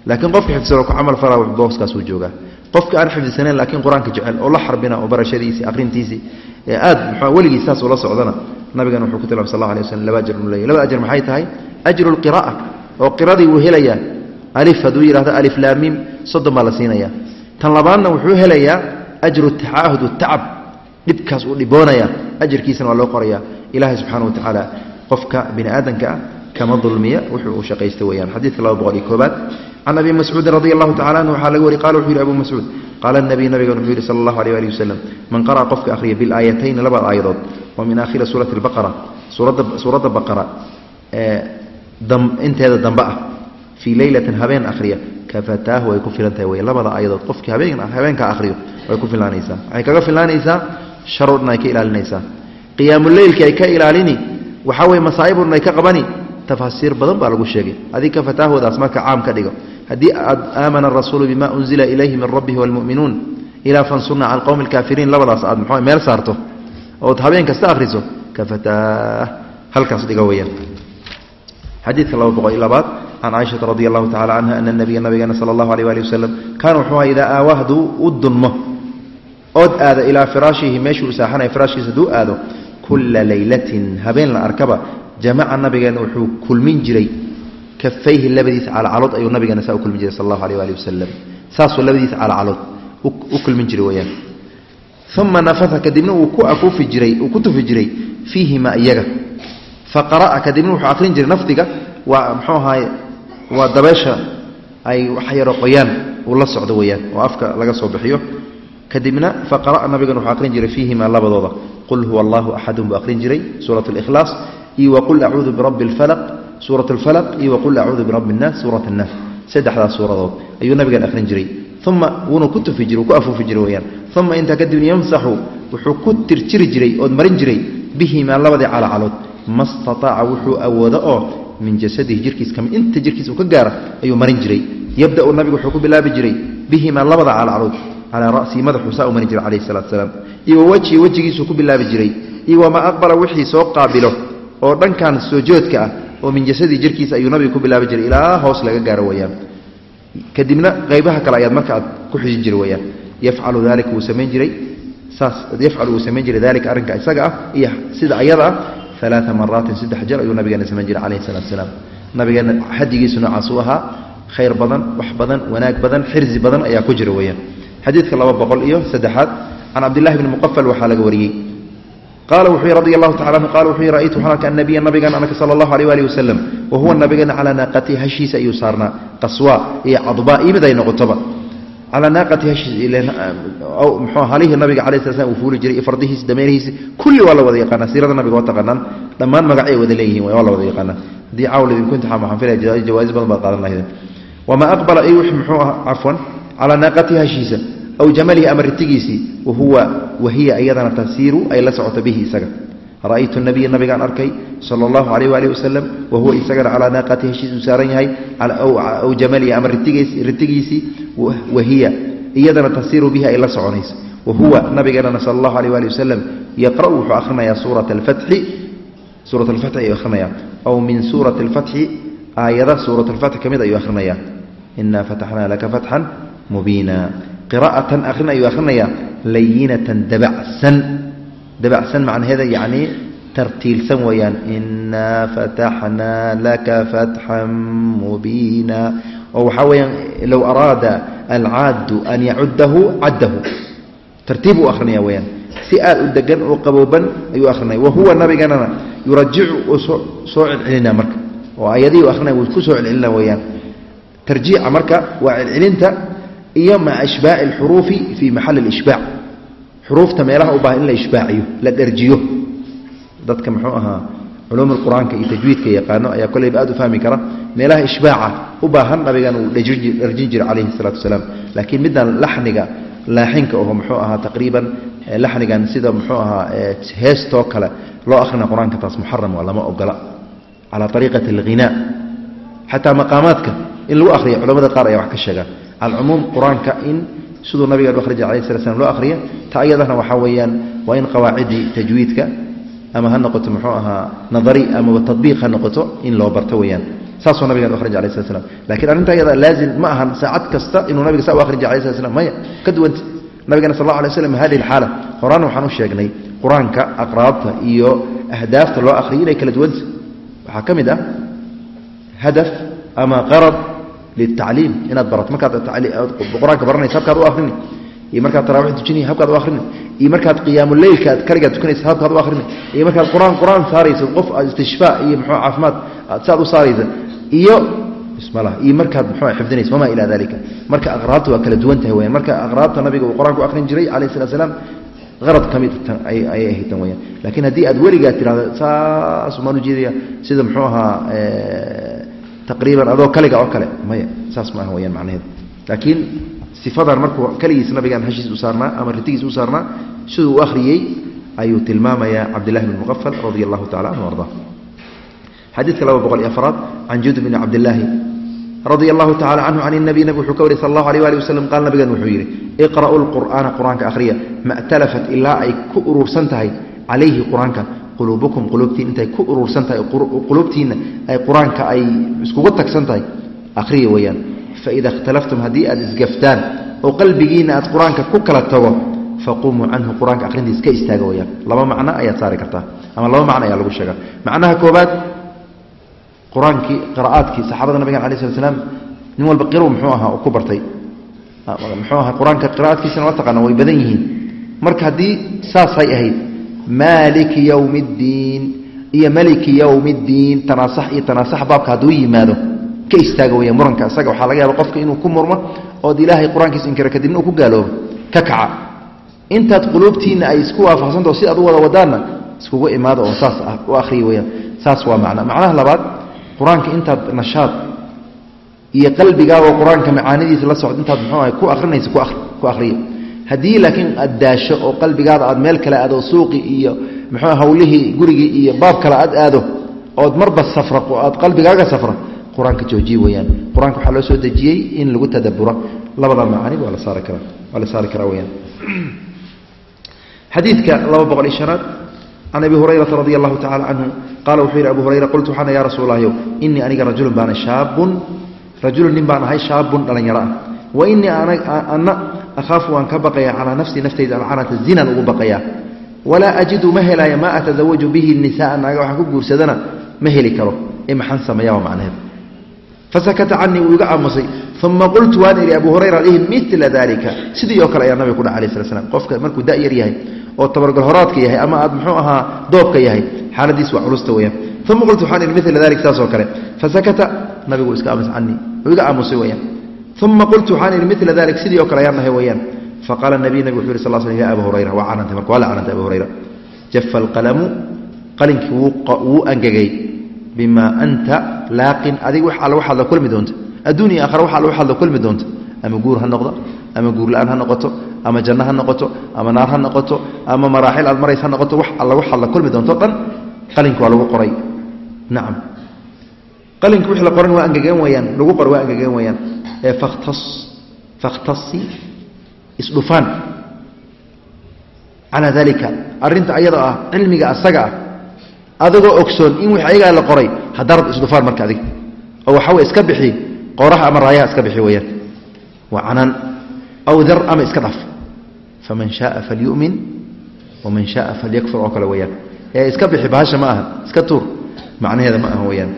Laakiin qofka xifdisan oo ku camal falaa booskaasuu joogaa. Qofka aan xifdisanayn laakiin qur'aanka jecel oo la xarbina oo barashadiisii aqrintiisii ee aad mxua weligii saas ula socdana nabigan wuxuu ku tilmay sal alla alay waslam laba ajar uu leeyahy laba ajar maxay tahay? Ajru lqira'a oo qiradii wuu helayaa alif hadduu yidhahdo alif laamiim soddon baa la siinaya tan labaadna wuxuu helayaa ajru tacaahud tacab dhibkaas uu dhiboonaya ajarkiisana waa loo qoraya ilaahay subxana wa tacaala qofka bini aadamka ah kama dulmiya wuxuu uu shaqaysta weyaan xadiidka laba boqol iyo koobaad can abi mascuudin radi allahu tacala anhu waxaa laga wari qala wuxuu yidhi abu mascuud. Qaala nabiy nabigan wuxuu yidhi sala allahu alيh ali wasalam man qara'a qofka akhriya bilaayatayni labada aayadood oo min aakhiri suurati اlbaqara suuradda baqara ee inteeda dambe ah fii leylatin habeen akhriya. Kafataahu way ku filan tahay wey labada aayadood qofkii habeenkaa akhriyo way ku filaanaysaa. Waxay kaga filaanaysaa sharo ay ka ilaalinaysaa. Qiyaamuleylki ay ka ilaalini waxaa weye masaa'ib dhan ay ka qabani. Tafaasiir badan baa lagu sheegay. Adig kafataahudaas marka caam ka dhigo haddii aad aamana arasuulu bima unzila ilayhi min rabbihi waalmu'minuun ilaa fansurna can qowmi alkaafiriin labadaas aad muxuu meel saarto ood habeen kasta akhriso kafataah halkaas dhiga weyaan xadiidka laba boqol iyo labaad can caaishata radi allahu tacala canha ana nabiya nabigeena sala allahu alيh ali wasalam kaana wuxuu aha idaa aawaa u dunmo ood aado ilaa firaashihi meeshuu saaxanaya firaashkiisa hadduu aado kulla leylatin habeen la arkaba jamaca nabigeena wuxuu kulmin jiray kafayhi labadiisa calacalood ayuu nabigeena saa u kulmin jiray sal allahu alيh ali wasalam saasuu labadiisa calacalood u kulmin jiray weyaan uma nafaa kadibna uu ku tufi jiray fiihima iyaga faqara'a kadibna wuxuu akhrin jiray nafdiga waa muxuu ahaaye waa dabeesha ay waxyaroo qoyaan uu la socdo weyaan oo afka laga soo bixiyo. Kadibna faqara nabiga wuxuu aqrin jiray fiihima labadooda. Qul huwa allahu axadun buu aqrin jiray suurat alkhlaas iyo waqul acuudu birabbi alfalaq suurat alfalaq iyo waqul acuudu birabbi annaas suurat annaas saddexdaas suuradood ayuu nabigan aqrin jiray. Uma wuuna ku tufi jir ku afuufi jira weyaan uma intaa kadibna yamsaxu wuxuu ku tirjiri jiray ood marin jiray bihimaa labadii calacalood. Ma stataaca wuxuu awoodo oo min jasadihi jirkiis kami inta jirkiis uu ka gaara ayuu marin jiray. Yabda'u nabigu wuxuu ku bilaabi jiray bihimaa labada calacalood calaa ra'sii madaxuu saa u marin jiray calayhi salatu salaam. Iyo wa wejigiisuu ku bilaabi jiray. Iyo wamaa aqbala wixii soo qaabilo oo dhankan soo ah oo min jasadii jirkiisa ayuu nabigu ku bilaabi jiray. Ilaa hoos laga gaaro weyaan kadibna qaybaha kale ayaad marka aad ku xijin jiri weyaan yafcalu dalika wuu samayn jiray. Saas yafcalu wuu samayn jiray dalika arrinka isaga ah iyo sida ayada alaaa maraatin saddex jeer ayuu nabigeena samayn jiray calayhi salatu salaam nabigeena xadigiisu noocaas uu ahaa khayr badan wax badan wanaag badan xirsi badan ayaa ku jira weyaan xadiidka laba boqol iyo saddexaad can cabdillahi bni muqafal waxaa laga wariyey qaala wuxuu radi allahu tacala anhu qala wuxuu yhi ra'aytu waxaan arka annabiya nabigan anaka sala allahu aleyh waalihi wasalam wa huwa nabigana calaa naaqati hashiisa ayuu saarnaa qaswa iyo cadbaa iyo mid ay noqotoba calaa naaqati hashiisa mxuu halihii nabiga calayi sla slam uu fuuli jiray fardihiisi dameerihiisi kulli waa la wada yaqaanaa siirada nabiga waa taqaanaan dhammaan magacay wada leeyihiin waa la wada yaqaanaa. Haddii caawl idinku imtixaan waxaan filaya jawaais badan baad qaadan lahaydeen. Wamaa aqbala ay wixii muxuu ah cafwan calaa naaqatihi hashiisa aw jamalihi ama ritigiisii wahuwa wahiya iyadana tasiiru ay la socoto bihi isaga ra'aytu nabiya nabigaan arkay sala allahu calayh waalihi wasalam wahuwa isagana calaa naaqatihi heshiis uu saaran yahay aw jamalihi ama ritigiisii wahiya iyadana tasiiru bihi ay la soconayso wahuwa nabigeenana sala allahu alayh waali wasalam yaqra'u wuxuu akhrinayaa suurata alfatxi suurat alfatxi ayuu akhrinayaa aw min suurati alfatxi aayada suurat alfatxi ka mid ayuu akhrinayaa inaa fataxnaa laka fatxan mubiina. Qiraa'atan akhrin ayuu akhrinayaa layinatan dabacsan dabacsan macnaheeda yacnii tartiilsan weeyaan. Inaa fataxnaa laka fatxan mubiina. Oo waxaa weeyaan low araada alcaaddu an yacuddahu caddahu. Tartiib uu akhrinaya weyaan si aad u degan oo qabooban ayuu akhrinaya wahuwa nabiganana yurajicu uu soo celcelinaa marka. Oo ayadihii u akhrinaya wuu ku soo celcelina weeyaan. Tarjiica marka waa celcelinta iyo maca ishbaaci alxuruufi fii maxali alishbaac xuruufta meelaha u baahan in la ishbaaciyo la dherjiyo dadka muxuu ahaa culuum qur'aanka iyo tajwiidka yaqaano ayaa kolleyba aad u fahmi kara meelaha ishbaaca u baahan nabigan uu dherjin jiray calayhi salaatu wasalaam. Laakiin middan laxniga laaxinka oho muxuu ahaa taqriiban laxnigan sida muxuu ahaa heestoo kale loo akhrina qur'aanka taas muxaram waa lama ogola. Calaa ariiqati alghinaa. Xataa maqaamaadka in lagu ahriya culamada qaar ayaa wax ka sheegaan alcumuum qur'aanka in siduu akhri jira alayh sala slam loo akhriya ta iyadana waxaa weeyaan waa in qawaacidii tajwiidka ama ha noqoto muxuu ahaa nadari amaba tadbiiq ha noqoto in loo barto weeyaan. Saasuu akhrin jir alay slat slam lakiin arrinta iyada laazim ma ahan saacad kasta inuu nabiga saa u akhrin jir alay slat slam maya ka duwanta nabigana sal alla alay slam hadihi alxaala horaan waxaan u sheegnay qur'aanka aqraabta iyo ahdaafta loo akhriyo inay kala duwanta waxaa ka mid ah hadaf ama qarad litacliim inaad barato markaad qur'aanka baranaysa habkaad u akhrini iyo markaad tarawix tujinaya habkaad u akhrini iyo markaad qiyaamuleylka aad kaligaad tukanaysa habkaad u akhrini iyo markaad qur'aan qur'aan saaraysa qof aad istishfaa iyo muxuu caafimaad aad saad u saaraysa iyo ismalah iyo markaad muxuu xifdinaysa wamaa ilaa dalika marka aqraabta waa kala duwan tahay weyaan marka aqraabta nabiga uu qur'aanku akhrin jiray calayhi salatu salaam qarad ka mid ayay ahayd tan weyaan laakiin haddii aad weligaa tirahdo saas umaan ujeedaya sida muxuu ahaa taqriiban adoo kaliga oo kale. Maya saas ma aha weyaan macnaheedu. Laakiin sifadan markuu keligiis nabigaan hashiis u saarnaa ama ritigiis u saarnaa siduu u akhriyey ayuu tilmaamayaa cabdillahi bn muqafal radia allahu tacala anhu arda xadiidka laba boqol iyo afraad can jud bni cabdillaahi radia allahu tacala canhu can nabiy nabig wuxuu ka wariy sal allahu alيh ali waslm qaal nabigan wuxuu yidhi iqra'u lqur'aana qur'aanka akhriya. Ma'talafat ilaa ay ku urursan tahay calayhi qur'aanka quluubukum quluubtiin intay ku urursan tahay quluubtiinna ay qur'aanka ay iskugu tagsan tahay. Akhriya weeyaan faida ikhtalaftum haddii aad isgaftaan oo qalbigiinna aad qur'aanka ku kala tago faqumuu canhu qur'aanka akhrintiis ka istaaga weyaan laba macno ayaad saari kartaa ama laba macno ayaa lagu sheegaa. Macnaha koobaad qur'aankii qira'aadkii saxaabada nabigan alai slat slam nin walba qiro muxuu ahaa uu ku bartay. Muxuu ahaa qur'aanka qira'aadkiisana la taqaana way badan yihiin. Marka haddii saasay ahayd maaliki yowmi ddiin iyo maliki yowmi ddiin tanaasax iyo tanaasax baabka hadduu yimaado. Ka istaaga weya muranka isaga waxaa laga yaaba qofka inuu ku murmo ood ilaahay qur'aankiisa inkiro kadibna uu ku gaaloobo ka kaca. Intaad quluubtiinna ay isku waafaqsantaho si aad u wada wadaanna iskugu imaado oo saas u akhriya weyaan saas waa macna. Macnaha labaad qur'aanka intaad nashaad iyo qalbigaagoo qur'aanka macaanidiisa la socdo intaad muxuu ahay ku akhrinaysa ku akhriya haddii laakiin aad daasho oo qalbigaada aad meel kale aado suuqi iyo muxuu hawlihii gurigii iyo baab kale aad aado ood marba safra aad qalbigaaga safra qur'aanka joojiye weyaan. Qur'aanka waxaa loo soo dejiyey in lagu tadaburo labada macaani waa la saari karaa waa la saari karaa weyaan. Xadiidka laba boqol iyo shanaad can abi hurayrata radi allahu tacala canhu qaala wuxuu yidhi abu hurayra qultu waxaana ya rasuul allahyow inii aniga rajulun baana shaabun rajulun nin baan ahay shaabun dhallinyaro ah. Wa akhaafu waan ka baqayaa calaa nafsii naftayda alcanata zinan ugu baqayaa walaa ajidu ma helaayo maa atasawaju bihi nisaa naaga waxaan ku guursadana ma heli karo ee maxaan sameeya waa macnaheed fasakata canii wuu iga aamusay uma qultu waan idhi abu hurayra ihi mila dalika sidii oo kale ayaa nabiga ku dhaha alay slat slam qofka markuu da yar yahay oo tabargalhoraadka yahay ama aad muxuu ahaa doobka yahay xaaladiis waa culusta weyaan uma qultu waxaan ihi mila dalik saasoo kale fasakata nabigu iska aamus canii iga aamusay weyaan uma qultu waxaan ihi mila dalik sidii oo kale ayaan nahay weyaan faqaala nabiy nabig wuxu yhi sal sl ya aba hurayra waa canantay marka waa la canantay abu hurayra jafa alqalamu qalinkii wuu angegay bimaa anta laaqin adig wax alla waxaad la kulmi doonta adduuniya aakhara wax alla waxaad la kulmi doonta ama guur ha noqdo ama guurla-aan ha noqoto ama janno ha noqoto ama naar ha noqoto ama maraaxil aad marays ha noqoto wax alla waxaad la kulmi doonto dhan qalinka waa lagu qoray nacam qalinka wixii la qoran waa angegeen weyaan lagu qor waa angegeen weyaan ee fakhtas fakhtasi isdhufaan calaa dalika arrinta ayada ah cilmiga asaga ah adigoo ogsoon in wix ayagaa la qoray hadarad isdhufaan marka adig oo waxawe iska bixi qoraha ama raayaha iska bixi weyaan waa canaan aw dar ama iska dhaf. Faman shaaa falyumin waman shaaa falyakfur oo kale weyaan ee iska bixi bahasha ma aha iska tuur macnaheeda ma aha weyaan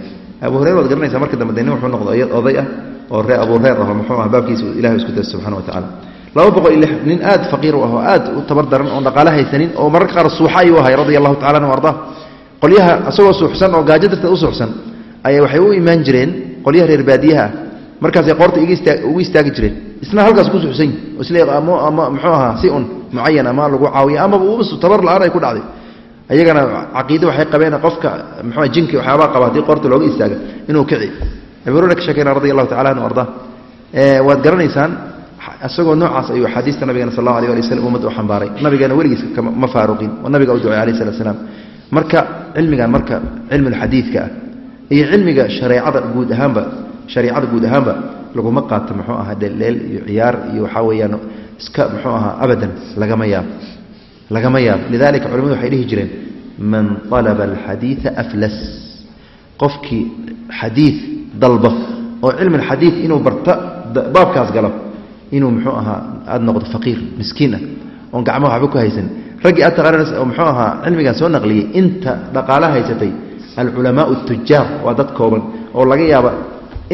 abu hureyr waad garanaysaa marka dambe deni wuxuu noqdo oday ah oo ree abu reer ah muxuu ah baabkiisa ilahay isku dayay subxana wa tacala laba boqol iyo nin aad faqiir u ah oo aad u tabar daran dhaqaale haysanin oo mararka qaar suuxa ayuu ahay radia allahu tacala anhu ardaa qolyaha isagoo suuxsan oo gaajo darteed u suuxsan ayaa waxay u imaan jireen qolyaha reer baadiyaha ah. Markaasay qoorta ugu istaagi jireen. Isna halkaas ku suuxsan muxuu ahaa? Si un mucayan ama lagu caawiya amaba uus tabar la'aan ay ku dhacday. Ayagana caqiide waxay qabeen qofka mxu jinki waxyaabaa qaba haddii qoorta looga istaaga inuu kici abi hurera ka sheekeyna radi allahu tacala anhu arda. Waad garanaysaan isagoo noocaas ayuu axaadiista nabigana sal allahu alay ali waslm ummadda u xambaaray. Nabigeena weligiis ma faaruqin. Oo nabiga u ducay alayh salat slaam marka cilmigan marka cilmulxadiidka ah iyo cilmiga shareecada guud ahaanba shareicada guud ahaanba laguma qaato muxuu ahaa dheeldheel iyo ciyaar iyo waxaa weeyaan iska muxuu ahaa abadan lagama yaabo lagama yaabo lidalika culimadu waxay dhihi jireen man alaba alxadiida aflas. Qofkii xadiid dalba oo cilmi alxadiid inuu barta baabkaas galo inuu muxuu ahaa aada noqdo faqiir miskiin ah oon gacmaha waxba ku haysan. Raggii aad taqaanans oo muxuu ahaa cilmigan soo naqliyey inta dhaqaala haysatay alculamaau tujaar waa dad kooban oo laga yaaba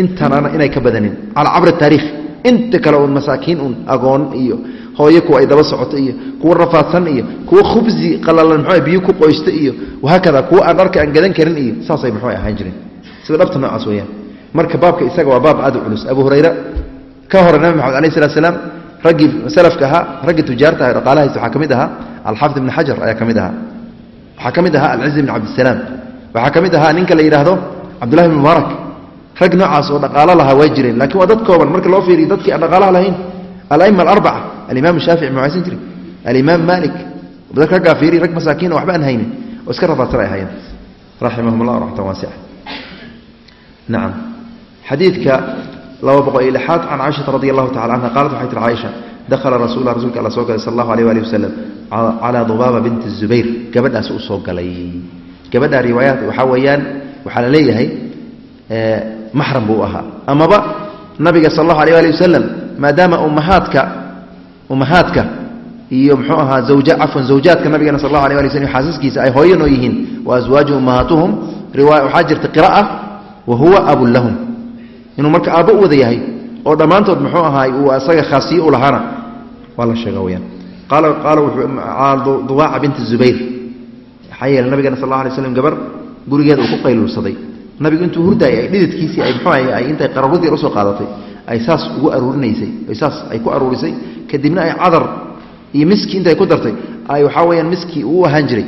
intanana inay ka badanin. Calaa cabri taariikh inta kale uun masaakiin uun agoon iyo hooyo kuwa ay daba socoto iyo kuwa rafaadsan iyo kuwa khubsi qalalan mxu biyo ku qoysta iyo wahaakada kuwa aan dharka aan gadan karin iyo saasay muxuu ahaan jireen. Sida dhabta noocaas weyaan marka baabka isaga waa baab aad u culus. Abu hurayra ka hore nabi maxamed alayh salat slaam raggii salafka ahaa raggii tujaarta aha dhaqaalahaysa waxaa ka ahaa alxaafid ibn xajar ayaa ka ahaa. Waxaa ka ahaa alciz ibn cabdisalaam waxaa ka ahaa ninka la yidhaahdo cabdullahi ibn mubaarak rag noocaas oo dhaqaalo lahaa waa jireen lakiin waa dad kooban. Marka loo fiiriyo dadkii aan dhaqaalaha lahayn alaima alarbaca alimaam shaafici mucaysan jiri alimaam malik dad raggaa fiiri rag masaakiin waxba aan haynin oo iska rafaadsan ay hayeen. Raximahum llah raxmatan waasica nacam xadiidka laba boqol iyo lixaad can caaishata radi allahu tacala canha qaalat waxay tihi caaisha dakhala rasulla rasuulka alla soo galay sal allahu alيh ali wasalam calaa dubaaba binti zubayr. Gabadhaas u soo galay. Gabadha riwaayaat waxaa weeyaan waxaa la leeyahay maxram buu ahaa. Amaba nabiga sal allahu alيh ali wasalam maadaama ummahaadka ummahaadka iyo muxuu ahaa awja cafwan zawjaadka nabigeena sal allahu alay ali slm xaasaskiisa ay hooyanoo yihiin wa aswaaju ummahaatuhum waxaa jirta qira'a wa huwa abun lahum inuu marka aabbo u wada yahay oo dhammaantood muxuu ahaay uu asaga khaasiye u lahaana waa la sheega weyaan qaala wuxuu dubaaca binti zubayr. Maxaa yeele nabigeena sal alla alay slam gabar gurigeeda uu ku qayluulsaday. Nabigu intuu hurdaayay ay dhididkiisii ay muxuu ahay ay intay qararudii u soo qaadatay ay saas ugu aruurinaysay saas ay ku aruurisay. Kadibna ay cadar iyo miski intay ku dartay ay waxaa weyaan miski uu ahaan jiray.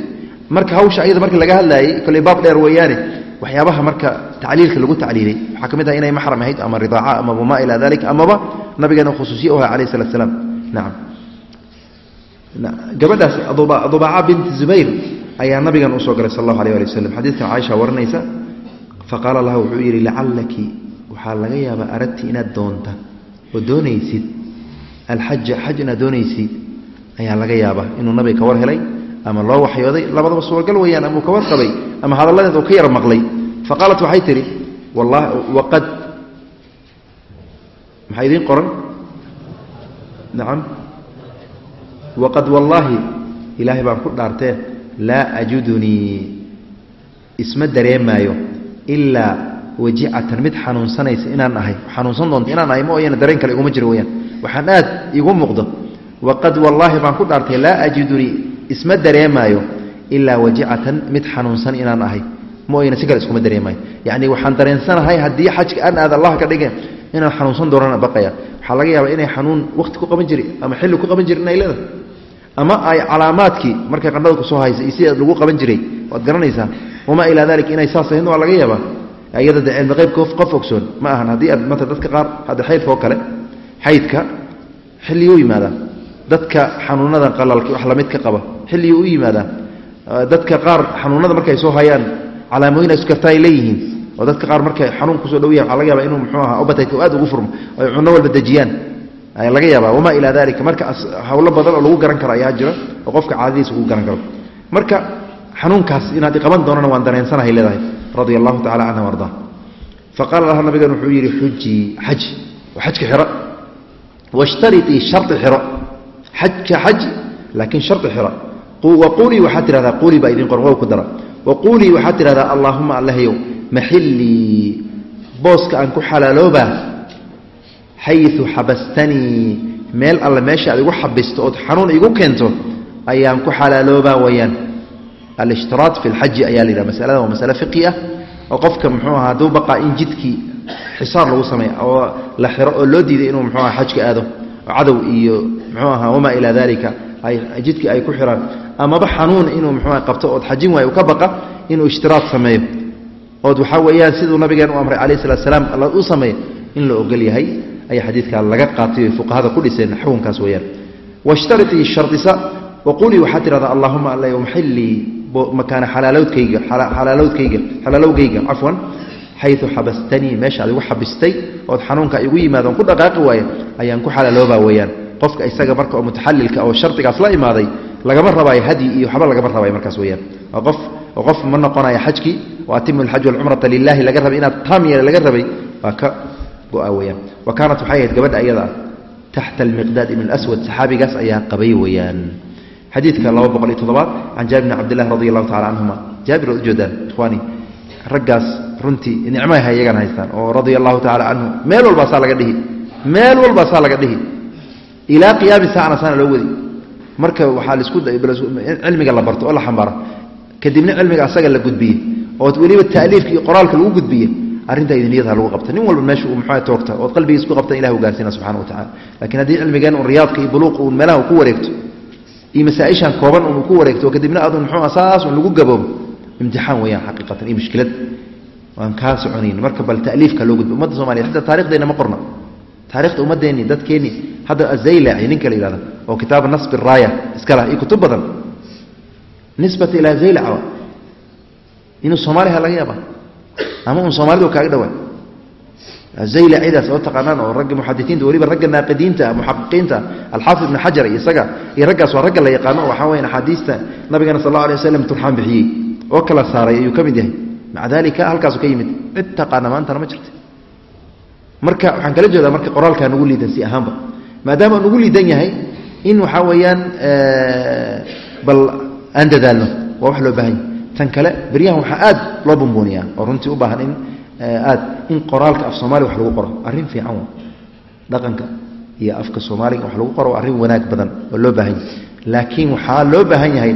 Marka hawsha ayada marka laga hadlaayey kolley baab dheer weeyaane waxyaabaha marka tacliilka lagu tacliilay. Waxaa ka ah inay maxram ahayd ama ridaaca amaba maa ilaa dalik amaba nabigeena khusuusiye u ahay alayh salat slaam nacam gabadhaas dubaaca binti zubayr ayaa nabigan u soo galay sal allahu alay ali wasalam xadiidkan caaisha waranaysa faqaala laha wuxuu yidhi lacallaki waxaa laga yaabaa aragti inaad doonta oo doonaysid alxaja xaj inaad doonaysid ayaa laga yaabaa inuu nabiga ka war helay ama loo waxyooday labadaba suuragal weyaan ama uu ka war qabay ama hadalladeed uu ka yar maqlay. Faqaalat waxay wallahi waqad maxaa idiin qoran? Nacam. Waqad wallaahi ilaahay baan ku dhaartee laa ajudunii isma dareemaayo ilaa wajicatan mid xanuunsanaysa inaan ahay. Xanuunsan doonta inaan ahay mooyane dareen kale iguma jiro weyaan waxaan aad igu muuqdo waqad wallaahi baan ku dhaartay laa ajidunii isma dareemaayo ilaa wajicatan mid xanuunsan inaan ahay. Mooyna si kale iskuma dareemaayo. Yacni waxaan dareensanahay haddii xajka aan aad allah ka dhige inaan xanuunsan doonana baqaya. Waxaa laga yaabaa inay xanuun waqti ku qaban jiri ama xilli ku qaban jiri inay leedahay. Ama ay calaamaadkii markay qandhada ku soo haysa iyo sida lagu qaban jiray waad garanaysaa wamaa ilaa dalik inay saas ahayn waa laga yaabaa. Iyada de cilmi qeyb qof ogsoon. Ma ahan haddii aad maala dadka qaar hadda xaydka kale xaydka xilliyuu yimaadaa dadka xanuunada qalalka wax la mid ka qaba xilliyuu u yimaadaa dadka qaar xanuunada markay soo hayaan calaamooyin ay iskartaa ay leeyihiin oo dadka qaar markay xanuun ku soo dhow yahay waxaa laga yaaba inuu muxuu ahaa obataytka aad ugu furmo ay cunno walba dejiyaan laga yaabaa wamaa ilaa dalika marka hawlo badan oo lagu garan karo ayaa jira oo qofka caadadiisa ugu garan karo. Marka xanuunkaas inaad iqaban doonana waan dareensanahay leedahay radia allahu tacala canha ardaa. Faqaala laha nabigan wuxuu yidhi xujii xaj waa xajka xiro washtariطii shari xiro xajka xaj laakiin shari xiro waquulii waxaad tidhahdaa quulii baa idin qoran wow ku dara waquulii waxaad tidhahdaa allaahuma allahyow maxillii booska aan ku xalaaloobaa xayu xabastanii meel alle meesha aad igu xabisto ood xanuun igu keento ayaan ku xalaaloobaa wayaan alishtiraaط fi اlxaji ayaa la yidhaha masalada waa masale fiqi ah oo qofka muxuu aha hadduu baqaa in jidkii xisaar lagu sameeya oo la xiro oo loo diiday inuu muxuu aha xajka aado oo cadow iyo muxuu aha wamaa ilaa dalika ay jidkii ay ku xiraan. Amaba xanuun inuu muxuu aha qabto ood xajin waayo u ka baqa inuu ishtiraad sameeyo. Ood waxaa weeyaan siduu nabigeen u amray calayh salatu salaam alla u sameeyo. In la ogol yahay ayaa xadiidkaa laga qaatay fuqahada ku dhiseen xukunkaas weeyaan. Washtaritii shardisa waquulii waxaad tidhahdaa allahuma alla maxillii makaana alaalowdkayga alaalowdkayga xalaalowgayga cafwan xayu xabastanii meesha ad igu xabistay ood xanuunka igu yimaadon ku dhaqaaqi waaya ayaan ku xalaaloobaa weeyaan qofka isaga marka oo mutaxalilka oo shardigaas la imaaday lagama rabaayo hadyi iyo waxba lagama rabaayo markaas weyaan qof qof ma noqonaya xajkii wa atimu alxaj walcumrata lilahi laga rabay inaad taam yeela laga rabay waa ka go-a weyaan wa kaanat waxay ahayd gabadha ayada ah taxta almiqdaad ibn aswad saxaabigaas ayaa qabay weyaan xadiidka laba boqol iyo toddobaad can jaabir bni cabdillahi radi allahu tacala canhuma jaabir ood ujeedaan ikhwaani raggaas runtii nicmay ha iyagana haystaan oo radia allahu tacala canhu meel walbaasaa laga dhihi meel walbaasaa laga dhihi ilaa qiyaami saacna saana loo wadi. Marka waxaa la isku cilmiga la barto oo la xambaara kadibna cilmiga asaga la gudbiye oo weliba taaliifka iyo qoraalka lagu gudbiye arrintaa idiniyadha lagu qabta nin walba meesha muxua toogta ood qalbigiis ku qabta ilah ugaarsiina subxana wa tacala lakiin haddii cilmigeen un riyaadka iyo buluuqa uun meelaha ku wareegto iyo masaaishan kooban un ku wareegto kadibna adun mxuu saas un lagu gaboobo imtixaan weyaan xaqiiqatan iyo mushkilad. Waan kaa soconayn marka bal taliifka loo gudbo ummadda somaliya xataa taarikhdeena ma qorna taarikhda ummaddeeni dadkeenni. Hadda azaylaci ninka la yihahda oo kitaaba nasb raaya iska iyo kutub badan. Nisbata ilaa zaylaca inuu soomaaliha laga yaaba ama un soomaalida kaaga dhawaa zaylacidaas oo taqaanaan oo ragga muxadisiinta weliba ragga naaqidiinta muxaqiqiinta alxaafid ibn xajar iyo isaga iyo raggaas waa ragga la yaqaano waxaa weya axaadiista nabigana sal alla alay waslam turxaan bixiyey. Oo kala saaray ayuu ka mid yahay. Maca dalika halkaasu ka yimid cid taqaana maantana ma jirta marka waxaan kala jeedaa marka qoraalkaa nugu liidan si ahaanba maadaama nugu liidan yahay in waxaa weeyaan bal aan dadaalno waa wax loo baahan yahy tan kale beryahan waxaa aad loo bumbuuniyaa oo runtii u baahan in aad in qoraalka af soomaaliga wax lagu qoro arrin fiican wa dhaqanka iyo afka soomaaliga wax lagu qoro arrin wanaag badan oo loo baahan yahay laakiin waxaa loo baahan yahay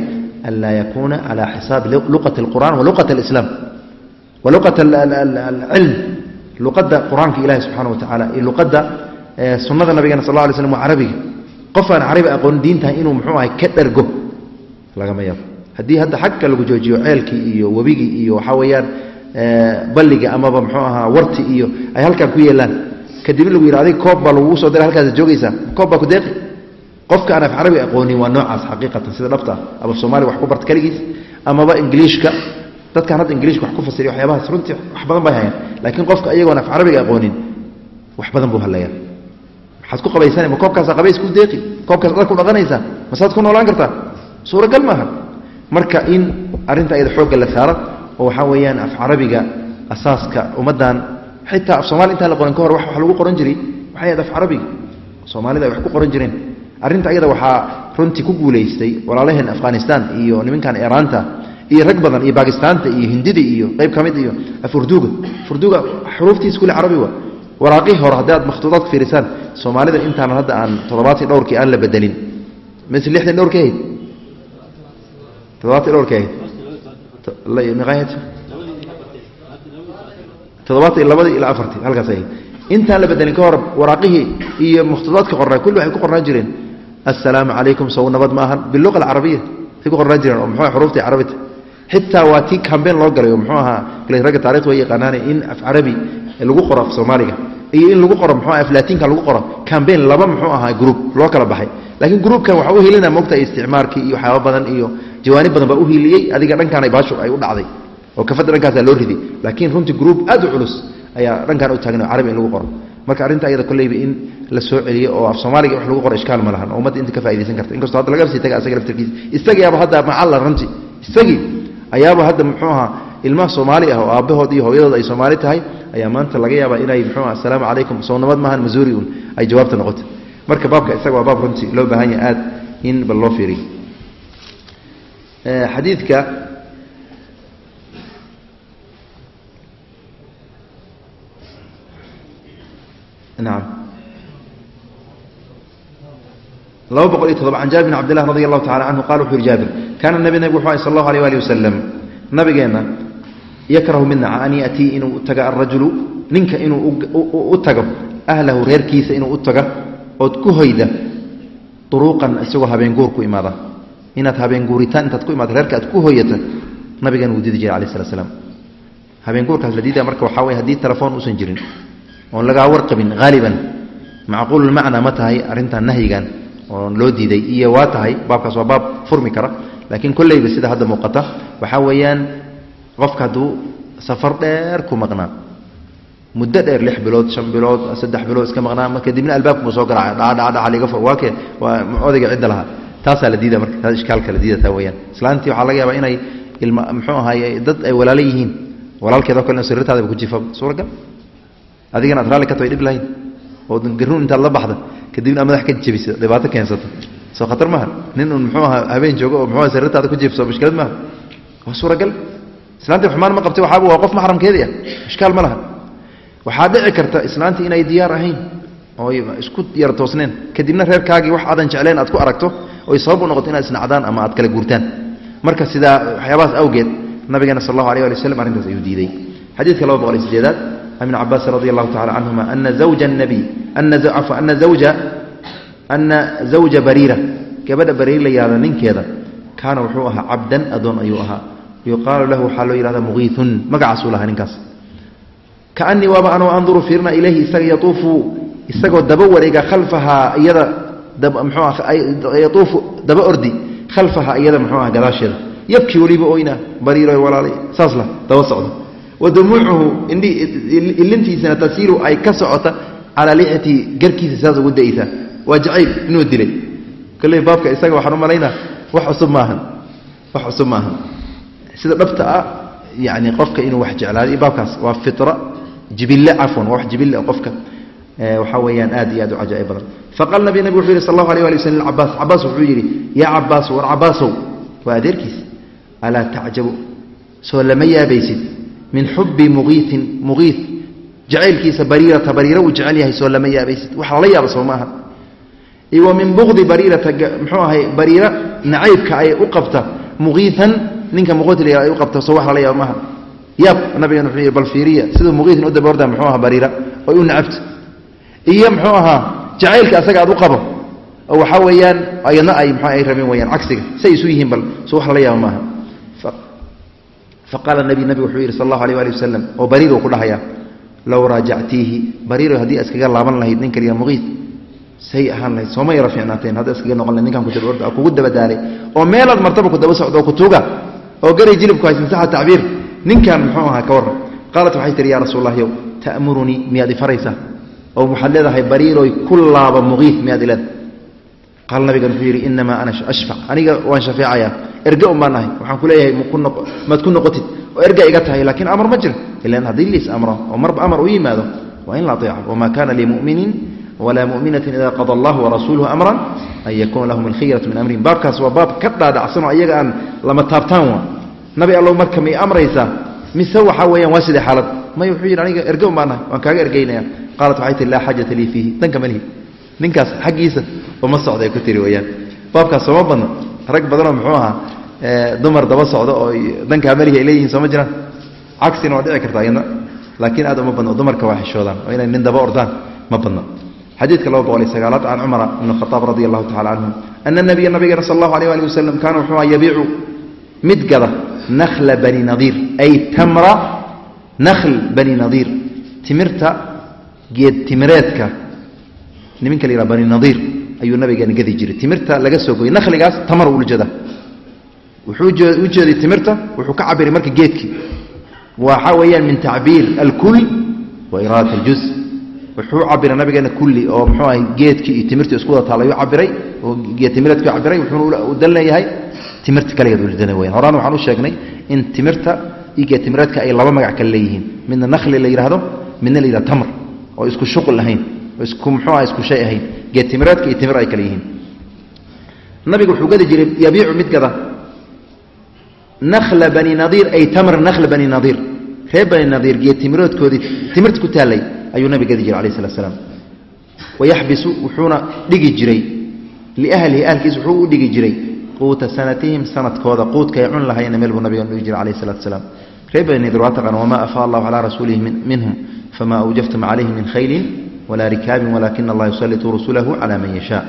an laa yakuuna cala xisaabi luqati اlqur'an wa luqat اlislaam wa luqat alcilm luqadda qur'aanka ilahi subxana wa tacala iyo luqadda sunnada nabigana sal la alay slam waa carabiga. Qof aan carabi aqoon diintahay inuu muxuu ahay ka dhargo lagama yaabo haddii hadda xagka lagu joojiyo ceelkii iyo webigii iyo waxaa weeyaan balliga amaba muxuu ahaa warti iyo ay halkan ku yeelaan. Kadibna lagu yidhi adig koob baa lagugu soo dira halkaasa joogaysaa koob baa ku deeqi. Qofka aan af carabi aqoonin waa noocaas xaqiiqatan sida dhabta ama soomaaliga wax ku barta keligiis amaba ingiliishka dadkaan hadda ingiliishka wax ku fasiriya waxyaabahaas runtii wax badan bay hayaan. Laakiin qofka iyagoon af carabiga aqoonin wax badan buu halayaa maxaad ku qabaysana ma koobkaasa qabays ku deeqi? Koobkaas dad ku dhaqanaysaa masaad ku noolaan kartaa suuragal maaha. Marka in arrinta iyada xoogga la saaro oo waxaa weeyaan af carabiga asaaska ummaddan xitaa af soomaliya intaan la qoran ka hor wax lagu qoran jiray waxay ahayd af carabiga soomaalida ay wax ku qoran jireen. Arrinta iyada waxaa runtii ku guulaystay walaalaheen afghanistan iyo nimankan iiraanta iyo rag badan iyo bakistaanta iyo hindida iyo qayb ka mid iyo urduga urduga xuruuftiisa kule carabi waa. Waraaqihii hore haddii aad makhtuudaadka fiirisaan soomaalida intaanan hadda aan toddobaatan dhowrkii aan la bedelin. Mise lixdan dhowrka ahayd? Toddobaatan dhowrkee meeqaayad toddobaatan iyo labadii ilaa afartii halkaas ahayd. Intaan la bedelin ka hor waraaqihii iyo mukhtasaadka qornaa kulli waxay ku qornaan jireen assalaamu calaykum sow nabad ma ahan. Biluqa alcarabiya say ku qornaan jireen oo muxuu xuruftii carabita xitaa waa tii kambeyn loo galay oo muxuu ahaa ragga taarikh way yaqaanaane in af carabi lagu qoro af soomaaliga iyo in lagu qoro muxuu aflaatinka lagu qoro cambeyn laba muxuu ahaa group loo kala baxay. Laakiin groupkan waxaa u hilinaya mogta isticmaarkii iyo waxyaaba badan iyo jawaanib badan baa u hiiliyey adiga dhankaan baashu ay u dhacday oo kafadda dhankaasaa loo riday. Laakiin runtii group aad u culus ayaa dhankaan u taagna carabi in lagu qoro. Marka arrinta ayada kolleyba in la soo celiyo oo af soomaaliga wax lagu qoro ishkaal ma lahan ummadda inta ka faa'idaysan karta. Inkastoo hadda laga sii taga asaga laftarkiisa isagayaaba hadda macalla runtii isagii ayaaba hadda muxuu ahaa ilmaha soomaali ah oo aabbahood iyo hooyadood ay soomaali tahay ayaa maanta laga yaabaa inay muxuu aha assalaamu calaykum soo nabad maahan masuuri un ay jawaabta noqoto marka baabka isaga waa baab runtii loo baahan yahay aad in bal loo fiiriyo. Xadiidka nacam laba boqol iyo todoba can jaabir bin cabdillah radi allahu tacala canhu qala wuxu yuri jaabir kaana nabi nabig wuxu ahy sal allahu alيh ali wasalam nabigeenna yakrahu mid naca an yatii inuu taga alrajulu ninka inuu u tago ahlahu reerkiisa inuu u taga ood ku hoyda uruuqan isagoo habeenguur ku imaada. Inaad habeenguuritaan intaad ku imaada reerka aad ku hoyata nabigeena wuu diidi jiray alai slat slam habeenguurkaas la diidaya marka waxaa weye haddii telefoon uusan jirin oon lagaa warqabin haaliban macquululmacnaa ma tahay arrintan nahyigan oon loo diiday iyo waa tahay baabkaas waa baab furmi kara. Laakiin kolleyba sida hadda muuqata waxaa weeyaan qofka hadduu safar dheer ku maqnaa muddo dheer lix bilood shan bilood saddex bilood iska maqnaa ma kadibna albaabkuma soo garaaca dhacadhaca liga fur waa odayga cidda lahaa. Taasaa la diida marka taas ishkaalka la diida taa weyaan islaantii waxaa laga yaabaa inay ilma muxuu ahaaye dad ay walaalo yihiin. Walaalkeedoo kale in sirritaadaba ku jifa suuragal adigana aad raalli ka tahay dhib lahayn. Oo garuun intaad la baxda kadibna madax ka jebisa dhibaato keensata soo khatar maaha nin un muxuu ahaa habeen joogo oo muxuu sirritaada ku jibso mushkilad maaha waa suuragal. Islaantii xumaan ma qabtay waxaaba waa qof maxramkeedii ah ishkaal ma laha. Waxaa dhici karta islaantii inay diyaar ahayn oo isku yar toosneen. Kadibna reerkaagii wax aadan jecleen aad ku aragto oy sabab u noqoto inaad isnacdaan ama aad kala guurtaan. Marka sidaa waxyaabahaas awgeed nabigeena sal allahu alيh ali waslam arrintaas ayuu diiday. Xadiidka laba boqol iyo sideedaad an ibn cabaasi radi allahu tacala canhuma ana zawja nabiy afwa ana zawja ana zawja bariira gabadha bariir la yihahda ninkeeda kaana wuxuu ahaa cabdan adoon ayuu ahaa yuqaalu lahu waxaa loo yihahda mugiiun magacaasuu lahaa ninkaas kaanii waaba anuu anduru fiirna ilayhi isaga yauufu isagoo daba wareega khalfahaa iyada muyauufu daba ordi khalfahaa iyada muxuu ah gadaasheeda yabkii weliba oyna bariiro walaalay saas lah daba socdo wa dumuucuhu ilintiisana tasiiru ay ka socota calaa lixatii garkiisa saas ugu da'aysaa waa jacayl inuu dilay kolley baabka isaga waxaan u malaynaa wax cusub maahan wax cusub maahan sida dhabta ah yani qofka inuu wax jeclaado baabkaas waa fira jibille cafwan waa wax jibille qofka waxaa weeyaan aad iyo aad u cajaa'ib badan faqaala nabi wuxuu yihi sal allahu alيh ali waslm cabaas cabaas wuxuu yidhi yaa cabaasu war cabaasow waa adeerkiis alaa tacjabu soo lama yaabaysid min xubi mugiiin mugiid jacaylkiisa bariirata bariira uu jecel yahay soo lama yaabaysid. Wax lala yaaba soo maaha. Wa min bugdi bariirata mxuu ahay bariira nacaybka ay u qabta mugiian ninka muqtiliga ay u qabta soo wax lala yaaba maaha. Yaab nabigan wuxuu yidhi bal fiiriya. Siduu mugiiin u daboorda muxuu aha bariira oy u nacabta. Iyo muxuu ahaa jacaylka asaga aad u qabo oo waxaa weeyaan ayadna ay mxu ay rabeen weyaan cagsiga say isu yihiin bal soo wax lala yaaba maaha faqaala nabi nabi wuxuu yidhi sal allahu alيh ali wasalam oo bariir uu ku dhahaya low raajactiihi. Bariiro haddii iskaga laaban lahayd nin kaliya muqiid say ahaan lahayd sooma yaro fiicnaateen hadda iskaga noqon lahayd ninkan kugu dabadaalay. Oo meelaad martaba ku daba socdo oo kutuuga oo garay jilibku haysan saxa tacbiir ninkan muxuu ahaa ka warran? Qaalat waxay tihi yaa rasuul allah yow ta'murunii miyaad ifaraysaa oo waxaad leedahay bariiroy ku laaba muqiid miyaad ileeda qaala nabigan wuxuu yidhi inamaa ana ashfac aniga waan shafeecayaa erge un baan nahay waxaan ku leeyahay maad ku noqotid oo erga iga tahay laakiin amar ma jira ilan haddii liis amro oo marba amar u yimaado waa in la aeeco wamaa kana limuminin walaa muminatin ida qada allahu warasuuluhu amran an yakuuna lahum alkhiyaratu min amrihim. Baabkaas waa baab ka dhaadhacsanoo ayaga aan lama taabtaan wa nabi allow marka may amraysaa mise waxaa weeyaan waa sidee xaalad? May wuxuu yidhi aniga erge un baan nahay waan kaaga ergeynaya qaalat waxay tihi laa xaajata lii fiihi. Danka ma lihi. Ninkaas xaggiisa uma socday ku tiri weyaan baabkaas sooma badna rag badanoo muxuu ahaa dumar daba socdo oo dankaa melihi ay leeyihiin sooma jiraan. Cagsina waa dhici karta iyadna laakiin aad uma badno dumarka waa xishoodaan. Oo inay nin daba ordaan ma badno. Xadiidka laba boqol iyo sagaalaad can cumara ibn khaaab radi allahu tacala canhu ana nabiya nabigeena sal allahu alيh ali wasalam kaana wuxuu aha yabiicu mid gada nakhla bani nadiir ay tamra nakhl bani nadiir timirta geed timireedka niminka la yidhaha bani nadiir ayuu nabigeena gadi jiray. Timirta laga soo goyey nakhligaas tamar ula jeeda wuxuu u jeeday timirta wuxuu ka cabiray marka geedkii. Waxaa weeyaan min tacbiir alkul wa iraadat aljuz. Wuxuu cabiray nabigeena kulli oo muxuu ahay geedkii iyo timirtii isku wada taal ayuu cabiray oo geed timireedkii cabiray wuxuuna u dan leeyahay timirta kaligeed uladana weyan horaan waxaan u sheegnay in timirta iyo geed timireedka ay laba magac kale leeyihiin. Midna nakhli la yidhaahdo midna la yidhahdo tamr oo isku shuqul ahayn oo isku muxuu ah isku shay ahayn geed timireedka iyo timir ay kale yihiin. Nabigu wuxuu gadi jiray yabiicu mid gada. Nakhla bani nadiir ay tamr nakhla bani nadiir. Reer bani nadiir geed timiroodkoodii timirta ku taallay ayuu nabi gadi jiray alayh salat slam wayaxbisu wuxuuna dhigi jiray. Liahlihi ahlkiis wuxuu u dhigi jiray. Quuta sanatihim sanadkooda quudkaay cun lahayna meel buu nabigan dhigi jiray alayh salatu salaam. Reer bani nadiir waa taqaan wamaa afaa allahu calaa rasuulihi minhum famaa awjaftum calayhi min khaylin walaa rikaabin walaakina allah yusalitu rasulahu calaa man yashaa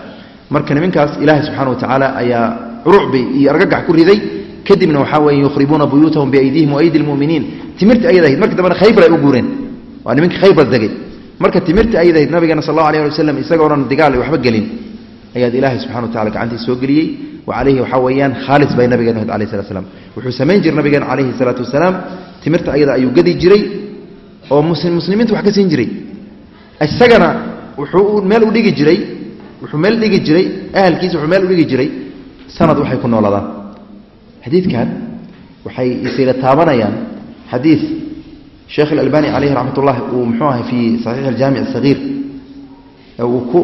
marka niminkaas ilaahay subxana wa tacaala ayaa rucbi iyo argagax ku riday kadibna waxaa weeye yukhribuuna buyuutahum biaydihim waaydi lmuminiin timirta ayad ahayd markii dambena khaybar ay u guureen waa niminka khaybar degay marka timirta ayad ahayd nabigeena sal allahu alay ali wasalam isagoonan digaal waxba gelin ayaad ilaahay subxana wa tacala gacantiisa soo geliyey wa calayhi waxaa weeyaan khaalis bay nabigeena ahayd alayh salat slam wuxuu samayn jiray nabigeena calayhi salaatu wasalaam timirta ayada ayuu gadi jiray oo muslimiinta wax ka siin jiray isagana wuxuu meel u dhigi jiray wuxuu meel dhigi jiray ahalkiisa wuxuu meel u dhigi jiray sanad waxay ku noolaadaan xadiidkan waxay isaga taabanayaan xadiid sheekh اlalbani calayhi raxmat ullahi uu muxuu ahay fii saxiix aljaamic asagiir uu ku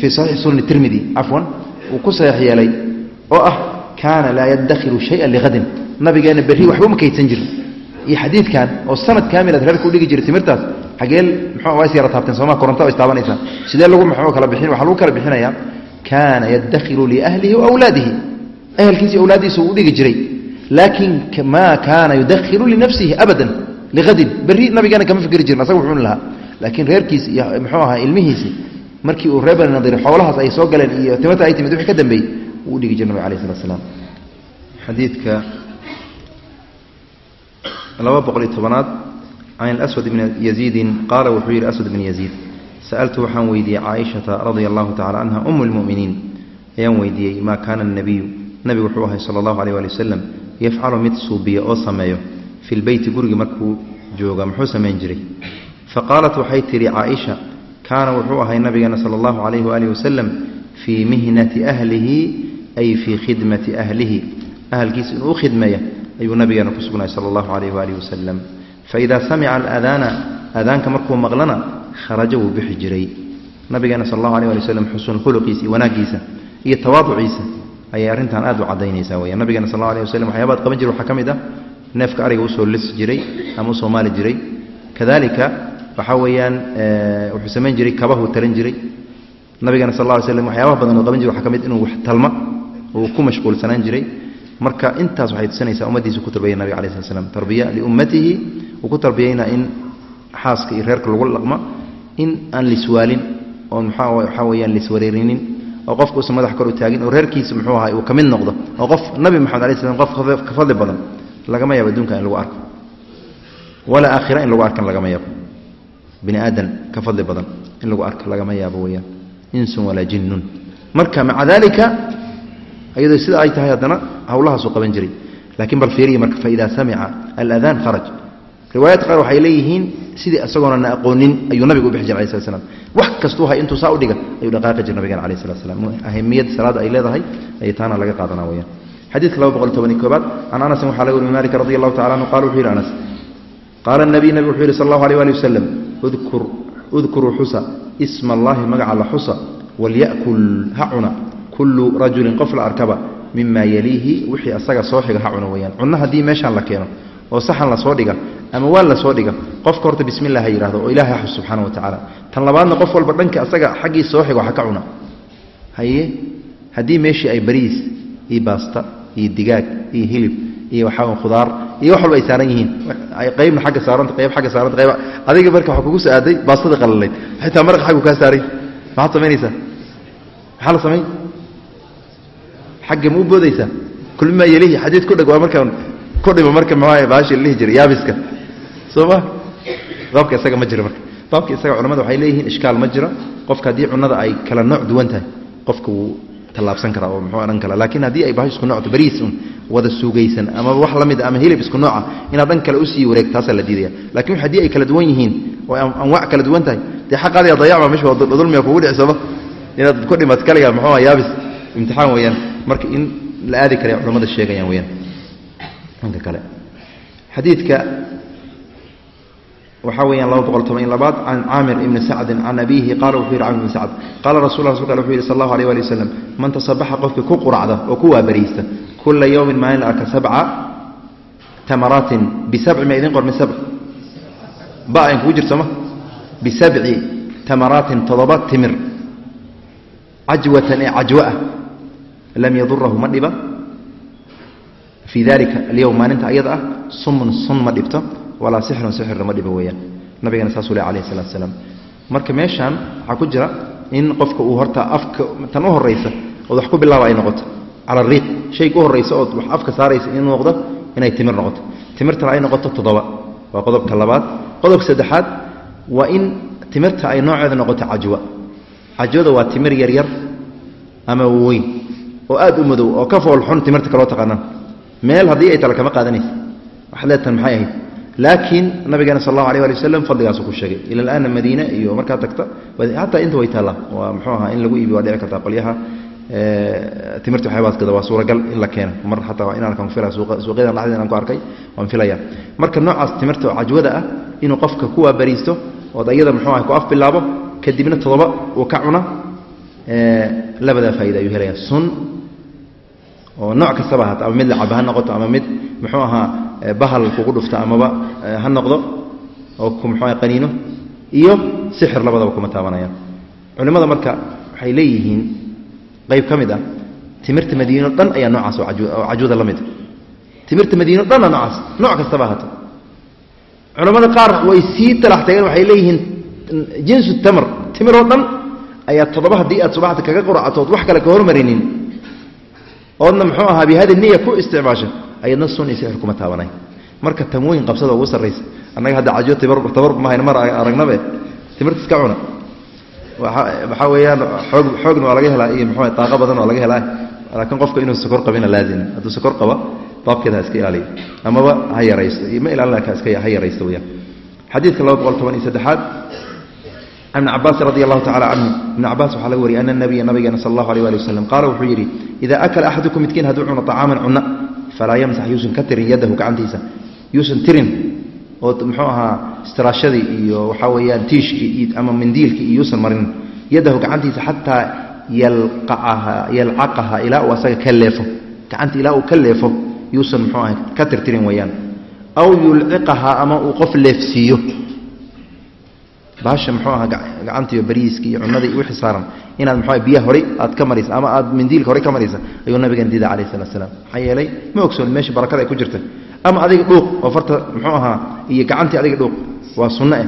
fii saxiix sunan tirmidi cafwan uu ku saxiix yeelay oo ah kaana laa yadakhilu shaya ligadin nabigeena berri waxba uma kaydsan jirin. Iyo xadiidkan oo sanad kaamilaad reerka u dhigi jiray timirtaas xageel muxuu waa is yara taabteen sooma koronto is taabanaysaa sidee lagu muxuu kala bixin waxaa lagu kala bixinayaa kaana yadakhilu liahlihi waawlaadihi ahelkiisi awlaaddiisa uu dhigi jiray. Laakiin maa kaana yudakhilu linafsihi abadan liadin berri nabigeena kama fikri jirin asaga wuxuu lahaa. Laakiin reerkiisi iyo muxuu ahaa ilmihiisi markii uu reer bani xoolahaas ay soo galeen iyo timirta ay timid wixii ka dambeeyey uu u dhigi jiray nabig alayh salat slam xadiidka laba boqol iyo tobanaad can aswad bn yaziidin qaala wuxuu yidhi aswad bn yaziid sa'altu waxaan weydiiyey caaishata radia allahu tacala canha um lmuminiin ayaan weydiiyey maa kaana nabiyu nabigu wuxuu ahay sala allahu aleyh waali wasalam yafcalu mid suubiya oo sameeyo fi lbeyti gurigi markuu jooga muxuu samayn jiray faqaalat waxay tidhi caaisha kaana wuxuu ahay nabigeena sala allahu calayhi waaalih wasalam fii mihnati ahlihi ay fii khidmati ahlihi ahalkiisa inuu u khidmeeya ayuu nabigeena ku sugnahay sala allahu calayh waaalih faidaa samica alaadaana aadaanka markuu maqlana kharaja wuu bixi jiray nabigeena sal allahu alيh ali waslm xusnu khuluqiisa iyo wanaaggiisa iyo tawaaduciisa ayay arrintan aad u caddaynaysaa weya nabigeena sal alla alيh waslm waxyaabaad qaban jira waxaa ka mid ah neefka ariga u soo lisi jiray ama u soo maali jiray kadalika waxaa weeyaan wuxuu samayn jiray kabahuu talan jiray nabigeena sal lla ly slm waxyaabaha badan oo qaban jira waxaa ka mid inuu wax talma uu ku mashquulsanaan jiray marka intaas waxay tusinaysaa ummaddiisa ku tarbiyay nabiga alai slat slam tarbiya liummatihi uu ku tarbiyayna in xaaska iyo reerka lagu dhaqma in aan liswaalin oon mxaa waxaa liswareerinin oo qofka usan madax kor u taagin oo reerkiisa muxuu ahay uu ka noqdo oo qof nabi moxamed alai slam qof ka fadli badan lagama yaabo adduunka in lagu arko. Walaa aakhira in lagu arkan lagama yaabo. Bini aadan ka fadli badan in lagu arko lagama yaabo weyaan insun walaa jinnun. Marka maca dalika iyadoo sida ay tahay haddana hawlahaasuu qaban jiray. Laakiin bal fiiriya marka faidaa samica aladaan kharaj. Riwaayaadka qaar waxay leeyihiin sidii isagoona na aqoonin ayuu nabigu u bixi jiray alai slat slam wax kastuu hay intuu saa u dhiga ayuu dhaqaaqi jira nabigan alayh salat slam ahimiyadda salaada ay leedahay ayay taana laga qaadanaa weyaan xadiidka laba boqol tobaniy koobaad can anasin waxaa laga wari malik radi allahu tacala anhu qala wuxuu yidhi anas qaala nabiy nabig wuxuu yidhi sal allahu alيh ali wasalam udkur udkuruu xusa isma allahi magaca la xusa walya'kul ha cuna kullu rajulin qof la arkaba mima yaliihi wixii asaga soo xiga ha cuna weyaan cunno haddii meeshaan la keeno oo saxan la soo dhiga ama waa la soo dhiga qofka horta bismi llah ha yidhahdo oo ilahay ha xus subxaana wa tacaala tan labaadna qof walba dhanka asaga xaggii soo xigo ha ka cuna. Haye haddii meeshii ay bariis iyo baasta iyo digaag iyo hilib iyo waxaa khudaar iyo wax walba ay saaran yihiin. Qaybna agga saaranta qayb agga saaranta qayb adiga marka waxa kugu soo aaday baastada qalalayd xitaa maraq xaggu kaa saaray. Maxaad samaynaysaa maxaa la samayn xagga ma u boodaysaa kulmimaa yelihi xadiid ku dheg waa markaan ku dhimo marka maxaa baashi lihi jiray yaabiska. Soo ma? Baabka isaga ma jiro marka. Baabka isaga culamada waxay leeyihiin ishkaal ma jiro. Qofka haddii cunada ay kala nooc duwan tahay qofka wuu tallaabsan karaa oo muxuu odhan karaa laakiin haddii ay bahash isku noocto bariis un wada suugaysan ama wax la mid ama hilib isku nooca inaad dhan kale u sii wareeg taasaa la diidaya laakiin haddii ay kala duwan yihiin oo anwac kala duwan tahay dee xaqaadiya dayacma meesha dulmiga kugu dhicsaba inaad ku dhimaad kaliga muxuu yaabis imtixaan weeyaan marka in la aadi kara culamada sheegayaan weyaan dhanka kale. Xadiidka waxaa weyaan laba boqol toban labaad can caamir ibni sacdin can abiihi qala wuxuu yidhi camir ibni sacd qaala rasul rasulka wuxuu yidhi sal allahu alيh wali wasalam man tasabaxa qofkii ku quracda oo ku waabariista kula yowmin maalin la arka sabca tamaraatin bisabci ma idin qormi sabc? Ba ayn kugu jirto ma? Bisabci tamaraatin toddoba timir cajwatan ee cajwo ah lam yadurahu ma dhiba? Fii dalika alyowm maalinta ayada ah sumun sun ma dhibto walaa sixrun sixirna ma dhibo weeyaan. Nabigana saasuu le alayh salatu salaam marka meeshaan waxaa ku jira in qofka uu horta afka tan u horaysa ood wax ku bilaaba ay noqoto. Cala ariiq shayga u horraysa ood wax afka saaraysa in noqdo inay timir noqoto. Timirtana ay noqoto toddoba. Waa qodobka labaad. Qodobka saddexaad waa in timirta ay nooceeda noqoto cajwa. Cajwada waa timir yaryar ama weyn oo aad u madow oo ka foolxun timirta kaloo taqaanaan. Meel haddii ay tala kama qaadanaysa. Waxaad leetan maxay ahayd? Laakiin nabigeena sal allahu alيh ali waslm fadligaasuu ku sheegay ila alaana madiine iyo markaa tagta. Hataa inta way taallaa waa mxuu ahaa in lagu iibi waa dhici kartaa qolyaha. Timirta waxyaabaadkada waa suuragal in la keeno. Mar hataa inaan kan fila suuqyadan dhexdeeda inaan ku arkay waan filaya marka noocaas timirta oo cajwada ah inuu qofka ku waabariisto ood ayada mxuu aha ku af bilaabo kadibna toddoba uu ka cuna labadaa faaida ayuu helaya sun oo nooc kastaba ahaata ama mid lacaba ha noqoto ama mid muxuu ahaa bahal kugu dhufta amaba ha noqdo oo muxuu qaniino iyo sixir labadaba kuma taabanayaan. Culimmada marka waxay leeyihiin qayb ka mid ah timirta madiino dhan ayaa noocaas oo cajwada la mid timirta madiino dhanna noocaas nooc kastaba ahaato. Culimmada qaar way sii talax waxay leeyihiin jinsu tamr timiroo dhan ayaa toddoba haddii aad subaxda kaga quracatood wax kale ka hormarinin oodna muxuu ahaa bihadi niya ku isticmaasho ayadna sun iyo sixir kuma taabanay. Marka tamooyin qabsada ugu sarraysa annaga hadda cajo tabar ma hayna mar aragnabe timirta iska cuna. Waxaa weeyaan oog xoogna waa laga helaa iyo muxuu daaqo badan waa laga helaa. Laakiin qofka inuu sokor qabina laazim hadduu sokor qaba baabkeeda ha iska ilaaliyo. Amaba ha yaraysto ma ilaalin laakin iska ha yaraysto weyaan xadiidka laba boqol toban iyo saddexaad ibni cabaasi radi allahu tacala canhu ibn cabaas waxaa laga wariyay ana nabiya nabigeena sal allahu alيh ali waslm qaala wuxuu yidhi ida akala axadukum midkiin hadduu cuno طacaaman cuna falaa yamsax yuusan ka tirin yadahu gacantiisa. Yuusan tirin oo muxuu ahaa istiraashadii iyo waxaa weeyaan tiishkii ama mindiilkii iyo marin yadahu gacantiisa xataa yalcaqaha ilaa uu asaga ka leefo. Gacanta ilaa uu ka leefo yuusan muxuu aha ka tirtirin weeyaan. Aw yulciqaha ama uu qof leefsiiyo bahasha muxuu ahaa gacantiiyo bariiskii iyo cunadii wixii saaran. Inaad muxuu biyaha horay aad ka maraysa ama aad mindiilka horey ka maraysa ayuu nabigan diida calayh salatu salaam maxaa yeelay ma ogsoon meesha barakada ay ku jirta. Ama adiga dhuuq oo farta muxuu ahaa iyo gacantii adiga dhuuq waa sunno eh.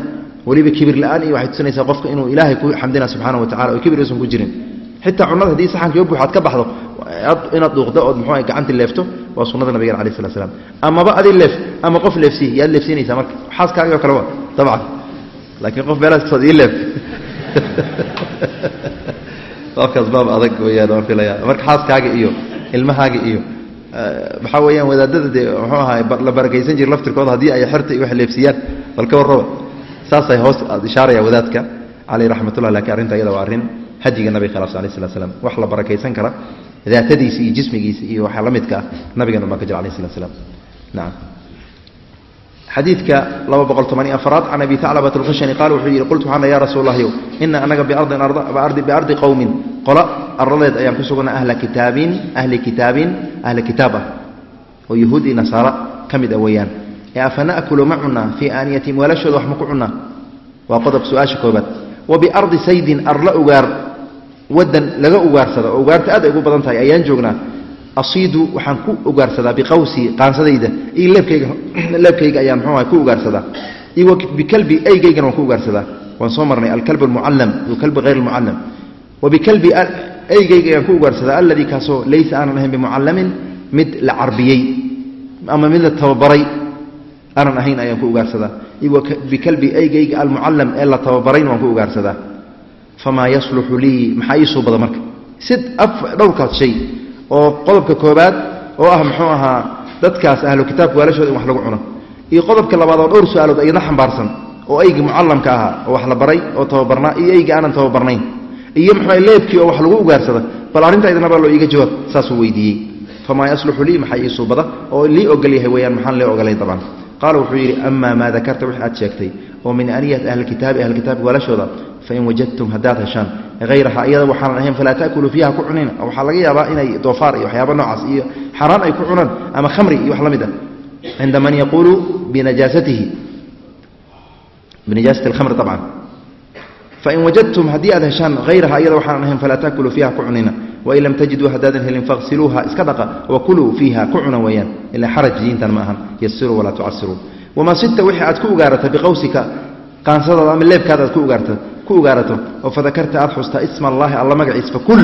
Weliba kibir la'aan iyo waxay tusinaysaa qofka inuu ilaahay ku xamdina subxana wa tacala oo kibir uusan ku jirin. Xitaa cunada haddii saxankii buux aad ka baxdo inaad dhuuqdo ood aha gacantii leefto waa sunnada nabigan calayh salatu salaam amaba adi leef ama qof leefsiiy yaad leefsiinaysaa marka. Xaaskaagii oo kale wa dabcan laakiin qof meelaas kasood ii leef. Baabkaas baab adag weyaan waan filaya marka xaaskaaga iyo ilmahaaga iyo maxaa weeyaan wadaadada dee muxuu ahaa la barakaysan jira laftirkooda haddii ay xerta iyo wax leefsiiyaan bal ka warraba. Saasay hoos aad ishaaraya wadaadka. Caleyh raxmatullah lakiin arrinta iyada waa arrin hadiga nabiga khilaafsan alay slat slam wax la barakaysan kara daatadiisa iyo jismigiisa iyo waxaa la midka ah nabigan baa ka jira alayh slat slam nacam xadiidka afraad can abi taclabat alkhashani qaal wuxuu yidhi qultu waxaana ya rasuul lahyow ina anaga biardi qowmin qola arladeed ayaan ku sugnaa ahla kitaabin ahli kitaabin ahli kitaab oo yahuud iyo nasaara ka mid ah weeyaan. Ee afa na'kulu ma cunaa fii aaniyatihim weelashooda wax ma ku cunaa waa qodob su'aasha koobaad wa biardi saydin arla ugaar wadan laga ugaarsada oo ugaarta aad ay ugu badan tahay ayaan joognaa asiidu waxaan ku ugaarsadaa biqawsi qaansadayda iyo leebkayga leebkayga ayaan muxuuaha ku ugaarsadaa iyo bikalbi eygaygana waan ku ugaarsadaa. Waan soo marnay alkalb almucallam kalbi hayr almucallam wa bikalbi eygayga ayaan ku ugaarsadaa alladii kaasoo laysa aanan ahayn bimucallamin mid la carbiyey ama mid la tababaray aanan ahayn ayaan ku ugaarsadaa. Iyo bikalbi eygayga almucallam ee la tababarayna waan ku ugaarsadaa. Famaa yasluxu lii maxaa ii suubada marka? Sid dhowrkaas shay oo qodobka koobaad oo ah muxuu ahaa dadkaas ahlu kitaabka waalashooda in wax lagu cuno. Iyo qodobka labaad oo dhowr su'aalood ayadna xambaarsan oo eygi mucallamka ahaa oo wax la baray oo tababarnaa iyo eygi aanan tababarnayn. Iyo muxuu leebkii oo wax lagu ugaarsada bal arrinta idnaba loo iiga jawaab saasuu weydiiyey. Famaa yasluxu lii maxaa ii suubada oo lii ogol yahay weyaan maxaan lee ogolay dabcan qaala wuxuu yidhi amaa maa dakarta wix aad sheegtay? Oo min aniyat ahlilkitaabi ahlkitaabka waalashooda fain wajadtum haddaad heshaan hayraha iyada waxaanan ahayn falaa takuluu fiiha ku cunina waxaa laga yaabaa inay doofaar iyo waxyaaba noocaas iyo xaaraan ay ku cunaan ama khamri iyo wax la mid cinda man yaquulu binajaasatihi binajaasati alkhamri abcan fain wajadtum haddii aad heshaan hayraha iyada waxaanan ahayn falaa takuluu fiiha ku cunina wain lam tajiduu haddaadan helin faqsiluuha iska dhaqa wakuluu fiiha ku cuna weeyaan ila xaraj diintan ma ahan yasiruu walaa tucasiruu wamaa sita wixii aad ku ugaarata biqawsika qaansadaada ama leebkaada aad ku ugaarta ku ugaarato oo fadakarta aad xustaa isma allaahi alla magaciis fakul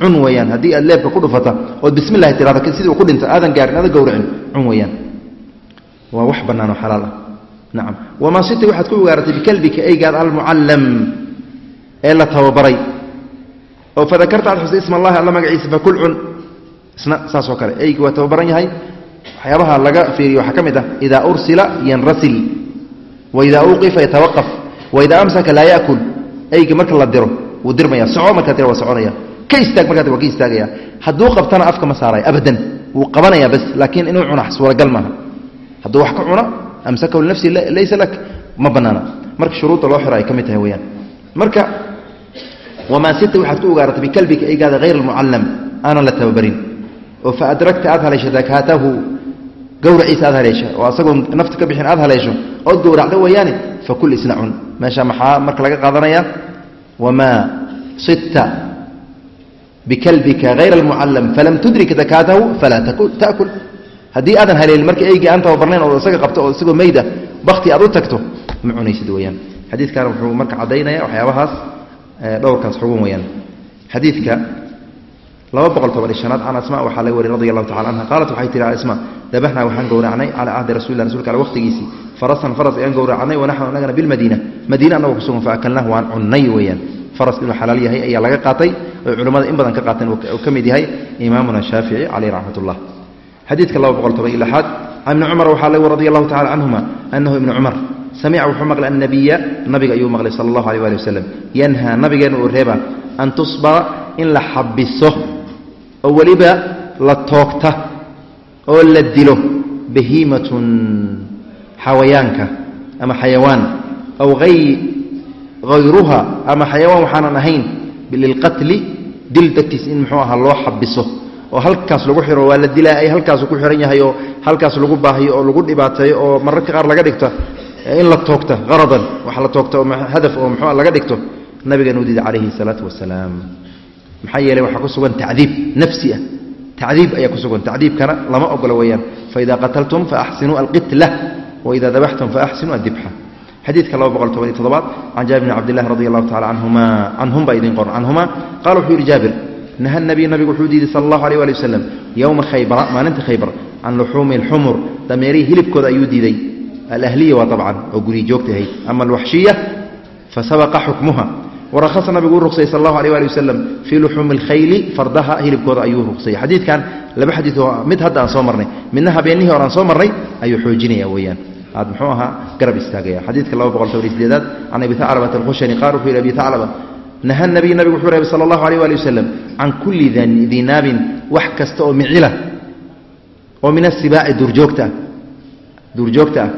cun weeyaan. Haddii aad leebka ku dhufata ood bismi llahi tirahda sidii uu ku dhinta aadan gaarin aadan gowracin cun weeyaan. Waa wax bannaan oo xalaal ah. Nacam wamaa sita waxaad ku ugaaratay bikalbika eygaad almucallam ee la tababaray. Oo fadakarta aad xustay isma allahi alla magaciisa fakul cun. Isna saasoo kale. Eygi waa tababaran yahay. Waxyaabaha laga fiiriyo waxaa ka mid ah idaa ursila yanrasil waidaa uqifa yatawaqaf waidaa amsaka laa yakul eyga marka la diro wuu dirmaya soco markaa tira waa soconaya. Ka istaag markaa waa ka istaagaya. Hadduu qabtana afka ma saaraya abadan. Wuu qabanaya bas laakiin inuu cuna suuragal maaha. Hadduu wax ka cuno amsakahu linafsi laysa lak ma banaana. Marka shuruudda loo xiro ay ka mid tahay weyaan marka wamaa sita waxaad ku ugaarata bikalbika eygaada hayr almucallam aanan la tababarin. Oo fa adragta aad haleesho dakaatahu gawraciisa aad haleesha. Oo asagoo nafta ka bixin aad haleesho. Ood gowracda weeyaane fakul isna cun meesha maxaa marka laga qaadanaya wamaa sita bikalbika hayra almucallam falam tudrik dakaatahu falaa takul haddii aadan haleelin marka eygii aan tababarnayn oo isaga qabto oo isagoo meyda bakti aad u tagto ma cunaysid weyaan xadiidkan wuxuu marka caddaynaya waxyaabahaas dhowrkaas xugun weyaan xadiidka laba boqol toban iyo shanaad can asma waxaa laga wariy radi allahu tacala anha. Qaalat waxay tihi asma dabaxnaa waxaan gowracnay calaa cahdi rasulilah rasulka ale waqtigiisii. Farasan faras ayaan gowracnay wanaxnu anagana bilmadiina madiina. Anagoo ku sugan faakalnaah waan cunnay weeyaan. Faras inuu xalaal yahay ayaa laga qaatay oy culimmada in badan ka qaateen uu ka mid yahay imaamuna shaafici caleyh raxmat ullah xadiidka laba boqol toban iyo lixaad can ibni cumar waxaa laga radi allahu tacala canhuma anahu ibni cumar samica wuxuu maqlay annabiya nabiga ayuu maqlay sala allahu aleyh waali wasalam yanhaa nabigeena uu reeba an tusbaqa in la xabiso oo weliba la toogta oo la dilo bahiimatun xawayaanka ama xayawaan aw hayruha ama xayawaan waxaanan ahayn lilqatli dil dartiis in muxuu ahaa loo xabiso oo halkaas lagu xiro waa la dilaa ay halkaasu ku xihan yahay oo halkaas lagu baahiyo oo lagu dhibaateeyo oo mararka qaar laga dhigto in la toogta haradan wax la toogta oo hadaf oo muxuu laga dhigto nabigan u calayhi salaatu wasalaam maxaa yeeley waxaa ku sugan tacdiib nafsi ah. Tacdiib ayaa ku sugan tacdiibkana lama ogola weeyaan. Faida qataltum faaxsinuu alqitla waida dabaxtum faaxsinuu addibxa xadiidka laba boqol toban iyo toddobaad can jaabir bni cabdillahi radi allahu tacala canhuma canhum baa idin qoran canhuma qala wuxuu yidhi jaabir naha nabiy nabigu wuxuu diiday sala allahu aleyh waali wasalam yowma khaybara maalinta khaybar can luxuumi alxumur dameerihii hilibkooda ayuu diiday. Alahliya waa abcan oo guryi ahayd. Ama alwaxshiya fasabaqa xukmuha warahasa nabigu u ruqsayy sal allahu aleh ali wasalam fii luxuumi alkhayli fardaha hilibkooda ayuu ruqsayay xadiidkan laba xadiid mid hadda aan soo marnay midna habeenihii hore aan soo marnay ayuu xoojinaya weeyaan. Aad muxuu ahaa garab istaagaya. Xadiidka laba boqol iyo sideedaad can abi taclabata alkhushani qaal wuxuu yihi abi taclaba naha nabiy nabigu wuxuu reebay sala allahu aleyh waali wasalam can kulli dinaabin wax kasta oo micila oo min asibaaci duurjoogta ah duurjoogta ah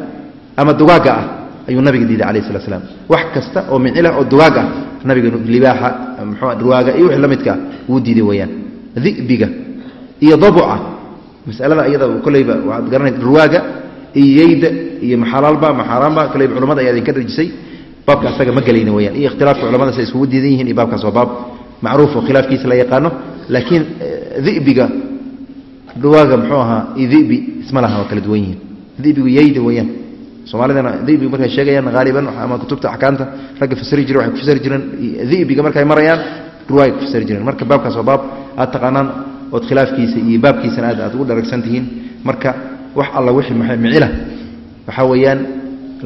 ama dugaagga ah ayuu nabiga diiday alayh slat slam wax kasta oo micila oo dugaag ah nabiga libaaxa mxu ruwaaga iyo wixii la midkaa wuu diiday weeyaan. Dibiga iyo dabuca masalada iyada koleyba waxaad garanay ruwaaga iyo yeyda iyo maxalaalba maxaaraanba koleyba culamada ayaa idinka dharjisay baabka asaga ma gelayna weyaan iyo ikhtilaafka culamada say iskugu diidan yihiin iyo baabkaas waa baab macruuf oo khilaafkiisa la yaqaano. Laakiin dibiga dhawaaga muxuu ahaa iyo dibi isma laha waa kala duwan yihiin. Dibigu yayda weeyaan soomaalidana dibigu markay sheegayaan haaliban ama kutubta axkaamta ragga fasiri jire waxay ku fasiri jireen dibiga markay marayaan ruwaayay ku fasiri jireen. Marka baabkaas waa baab aad taqaanaan ood khilaafkiisa iyo baabkiisana aad aad ugu dharagsan tihiin. Marka wax alla wixii micila? Waxaa weeyaan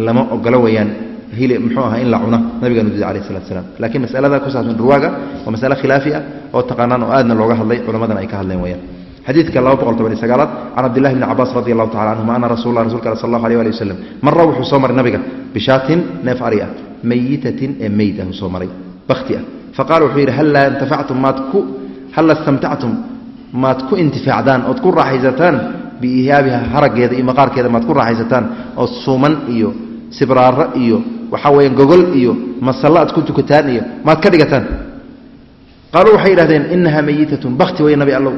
lama ogolo weeyaan. Hili muxuu ahaa in la cuno nabigaanu diiday alayh salatu salaam. Laakiin masalada ku saabsan ruwaaga waa masale khilaafi ah oo taqaanaan oo aadna looga hadlay culammadana ay ka hadleen weeyaan xadiidka laba boqol toban iyo sagaalaad can cabdillahi bni cabaas radi allahu tacala canhuma ana rasulla rasulka al sal allahu alيh ali wasalam mara wuxuu soo maray nabiga bishaatin neef ari ah mayitatin ee meyd ah uu soo maray bakhti ah. Faqala wuxuu yidhi hallaa intafactum maad ku halla istamtactum maad ku intifaacdaan ood ku raaxaysataan biihaabiha haraggeeda iyo maqaarkeeda maad ku raaxaysataan ood suuman iyo sibraaro iyo waxaa weeyaan gogol iyo masallo aad ku tukataan iyo maad ka dhigataan. Qaaluu waxay yidhahdeen inaha mayitatun bakti wey nabi allow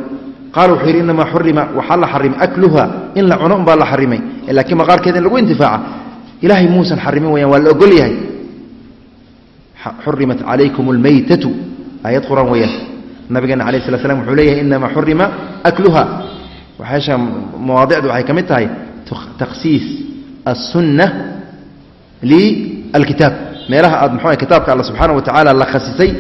qaala wuxuu yidhi inamaa xurima waxaa la xarimay akluha in la cuno umbaa la xarimay laakiin maqaarkeeda in lagu intifaaca ilaahay muusan xarimin weyaan waa la ogol yahay xurimat calaykum almaytatu aayad qur'aan weyaan nabigeena alayh slat slam wuxuu leeyahay inamaa xurima akluha waxaasha mawaadicdu waxay ka mid tahay takhsiis assunna lilkitaab meelaha aad muxuu kitaabka alla subxaana wa tacaala la khasisay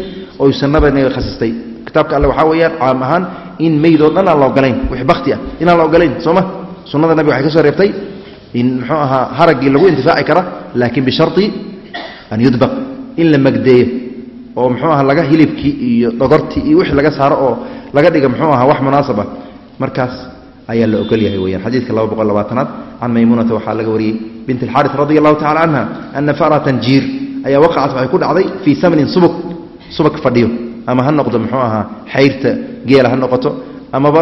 oo sunnada nabiga khasistay kitaabka alle waxaa weeyaan caam ahaan in meydoo dhan aan la ogolayn wix bakti ah inaan la ogolayn soo ma? Sunnada nabiga waxay ka soo reebtay in muxuu ahaa haraggii lagu intifaaci kara laakiin bisharti an yudbaq in la magdeeyo oo muxuu aha laga hilibkii iyo dhogortii iyo wixii laga saaro oo laga dhiga muxuu aha wax munaasab ah markaas ayaa la ogol yahay weyaan xadiidka laba boqol labaatanaad can maymuunata waxaa laga wariyey bint alxaaris radi allahu tacala canha ana faratan jiir ayaa waqacat waxay ku dhacday fii samnin subag subag fadhiyo ama ha noqdo muxuu ahaa xayrta geela ha noqoto amaba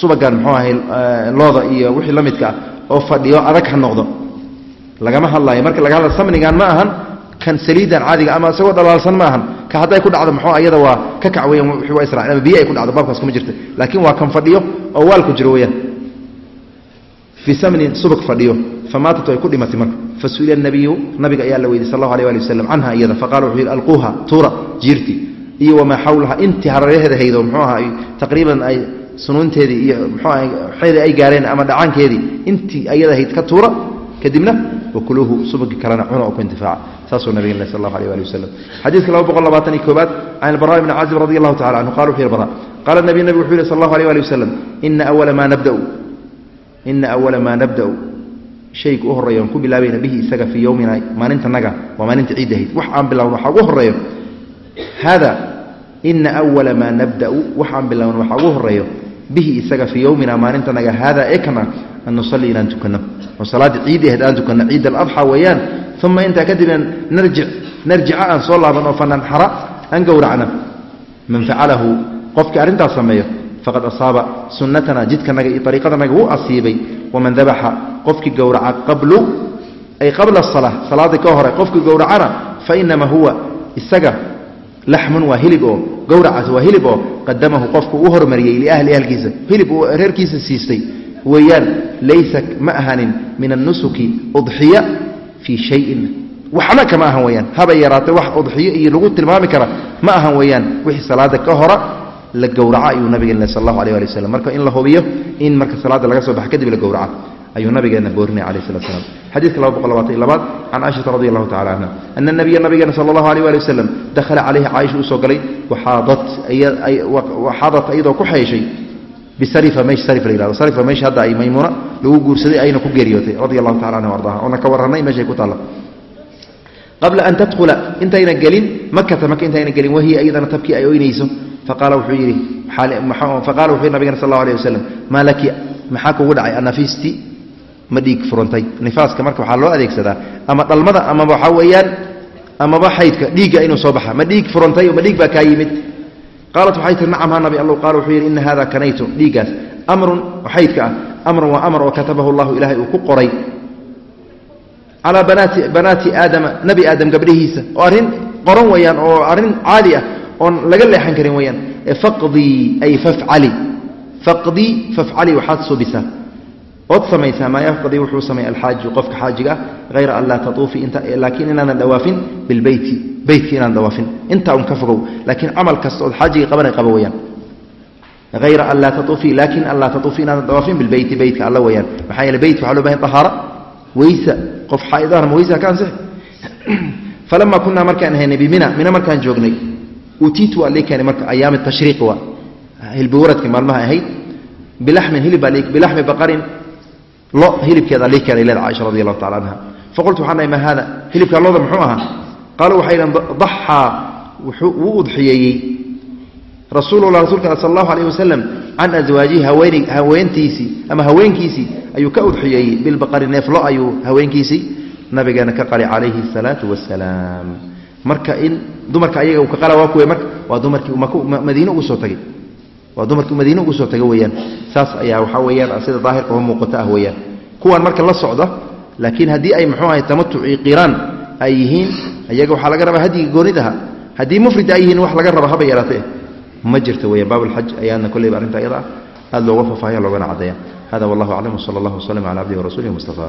subagan muxuu ahay looda iyo wixii la midka ah oo fadhiyo adag ha noqdo. Lagama hadlaayo marka laga hadla samnigan ma ahan kan saliidan caadiga ama isagoo dhalaalsan ma ahan ka hadday ku dhacdo muxuu ayada waa ka kac weyan wixii waa israacin ama biyo ay ku dhacdo baabkaas kuma jirta. Laakiin waa kan fadhiyo oo waal ku jiro weeyaan. Fii samnin subag fadhiyo famaatat way ku dhimatay marka. Fasu'ila nabiyu nabiga ayaa la weydiy sal allahu alيh ali wasalam canha iyada faqala wuxuu yidhi alquuha tuura jiirti iyo wamaa xawlaha. Intii hareeraheeda haydo muxuu aha taqriiban ay sunuunteedii iyo muxuu aha xeedii ay gaareen ama dhacaankeedii intii ayada hayd ka tuura kadibna wakuluuhu subagi kalena cuna oo ku intifaaca saasuu nabigeen sal allahu alيh ali wasalam xadiidka laba boqol labaatan iyo koobaad can albara bni caazib radi allahu tacala canhu qala wuxuu yhi bara qaala nabiy nabig wuxuu yihi sal allahu alيh ali wasalam ina awala maa nabda'u. Ina awala maa nabda'u. Shayga u horreeya aan ku bilaabayna bihi isaga fii yowmina maalinta naga waa maalinta ciid ahayd wax aan bilawno waxaa ugu horreeyo hada ina awala maa nabda'u wax aan bilowno waxaa ugu horreeyo bihi isaga fii yowmina maalinta naga haada ee kana an nusalli inaan tukanno. Oo salaaddii ciid ahayd aan tukanno ciid aladxaa weeyaan. Uma intaa kadibna narjic narjica aan soo laaban oo fananxara aan gowracna man facalahu qofkii arrintaas sameeyo faqad asaaba sunnatana jidkanaga iyo ariiqadanaga wuu asiibay. Waman dabaxa qofkii gowraca qablu ay qabla asala salaada ka hore qofkii gowracana fa inama huwa isaga laxmun waa hilib oo gowracaas waa hilib oo qadamahu qofku u hormariyey liahli ahlkiisa. Hilib uu reerkiisa siistay. Weeyaan laysa ma ahanin min annusuki udxiya fii shayin. Waxna kama ahan weyaan haba yaraatay wax udxiyo iyo lagu tilmaami kara ma ahan weeyaan. Wixii salaada ka hora la gowraca ayuu nabigeen sal allahu alيh ali waslm marka in la hubiyo in marka salaada laga soo baxa kadib la gowraca ayuu nabigeena boorinaya alayh slat slam xadiidka laba boqol labaatan iyo labaad can caaishata radi allahu tacala canha ana nabiya nabigeena sala allahu alيh ali wasalam dakhala calayha caaisha uu galay waxaadat iyadoo ku xeeshay bisarifa meesh sarif la yihahdo sarifa meesha hadda ay maymuuna lagu guursaday ayna ku geeriyootay radi allahu tacala anha ardaha oona ka warranay meeshay ku taalla qabla an tadkhula intayna gelin makata maka intayna gelin wahiya iyadana tabkii ay oynayso. Faqaala wuxuu yidhi faqala wuxuu yidhi nabigana sal allahu alيh wasalam maa laki maxaa kugu dhacay? Anafisti ma dhiig furantay nifaaska marka waxaa loo adeegsadaa ama dhalmada amaba waxaa weeyaan amaba xaydka dhiigga inuu soo baxa. Ma dhiig furantay ma dhiig baa kaa yimid. Qaalat waxay tihi nacam ha nabi allow qaala wuxuu yidhi ina hada kanaytu. Dhiiggaas amrun oo xaydka ah amrun waa amar oo katabahu allahu ilaahay uu ku qoray. Calaa banaati banaati aadama nebi aadam gabdhihiisa oo arrin qoran weeyaan oo arrin caadi ah oon laga leexan karin weyaan faqdii ay fafcali. Faqdii fafcali waxaad subisaa ood samaysaa maa yafqadii wuxuu sameeya alxaaju qofka xaajiga ah hayra an laa tatuufii laakiin inaanan dhawaafin bilbeyti beytkii inaan dhawaafin. Intaa un ka fogow laakiin camal kasta xaajiga qabana qaba weyaan. Hayra an laa tatuufii laakin an laa tatuufii inaadan dawaafin bilbeyti beytka alla weyaan. Maxaa yeele beyt waxaa loo baahan tahaara weysa qof xaaidahna ma weysa ka ansix falama kunaa markaan ahaynay bimina mina markaan joognay utiitu waa lii keenay marka ayaami tashriiqi waa. Hilbiwaradkii maalmaha ahayd bilaxmin hilib baa bilaxmi baqarin lo hilibkeeda lii keenay leeda caaisha radi allahu tacala canha faqultu waxaan dhahay ma haada hilibka looda muxuu ahaa? Qaaluu waxay dhaheen daxaa wuu udxiyeeyey rasuulullah rasulka sal allahu alayh wasalam can aswaajihi haween haweentiisii ama haweenkiisii ayuu ka udxiyeeyey bilbaqari neeflo ayuu haweenkiisii nabigeena ka qali calayhi asalaatu wasalaam marka in dumarka ayaga uu ka qala waa kuwe marka waa dumarkii madiine ugu soo tagay waa dumarkii madiine ugu soo taga weeyaan. Saas ayaa waxaa weeyaan sida daahirka ho muuqato ah weeyaan. Kuwan marka la socda laakiin haddii ay muxuu ahay tamatuc iyo qiraan ay yihiin ayaga waxaa laga rabaa hadyiga goonidaha. Haddii mufrid ay yihiin wax laga raba haba yaraatee ma jirto weeyaan baabulxaj ayaadna kolleyba arrinta iyada ah aada looga faahfaahya loogana caddeeya hada wallahu aclam wsala allah waslama cala abdihi warasuulihi mustafa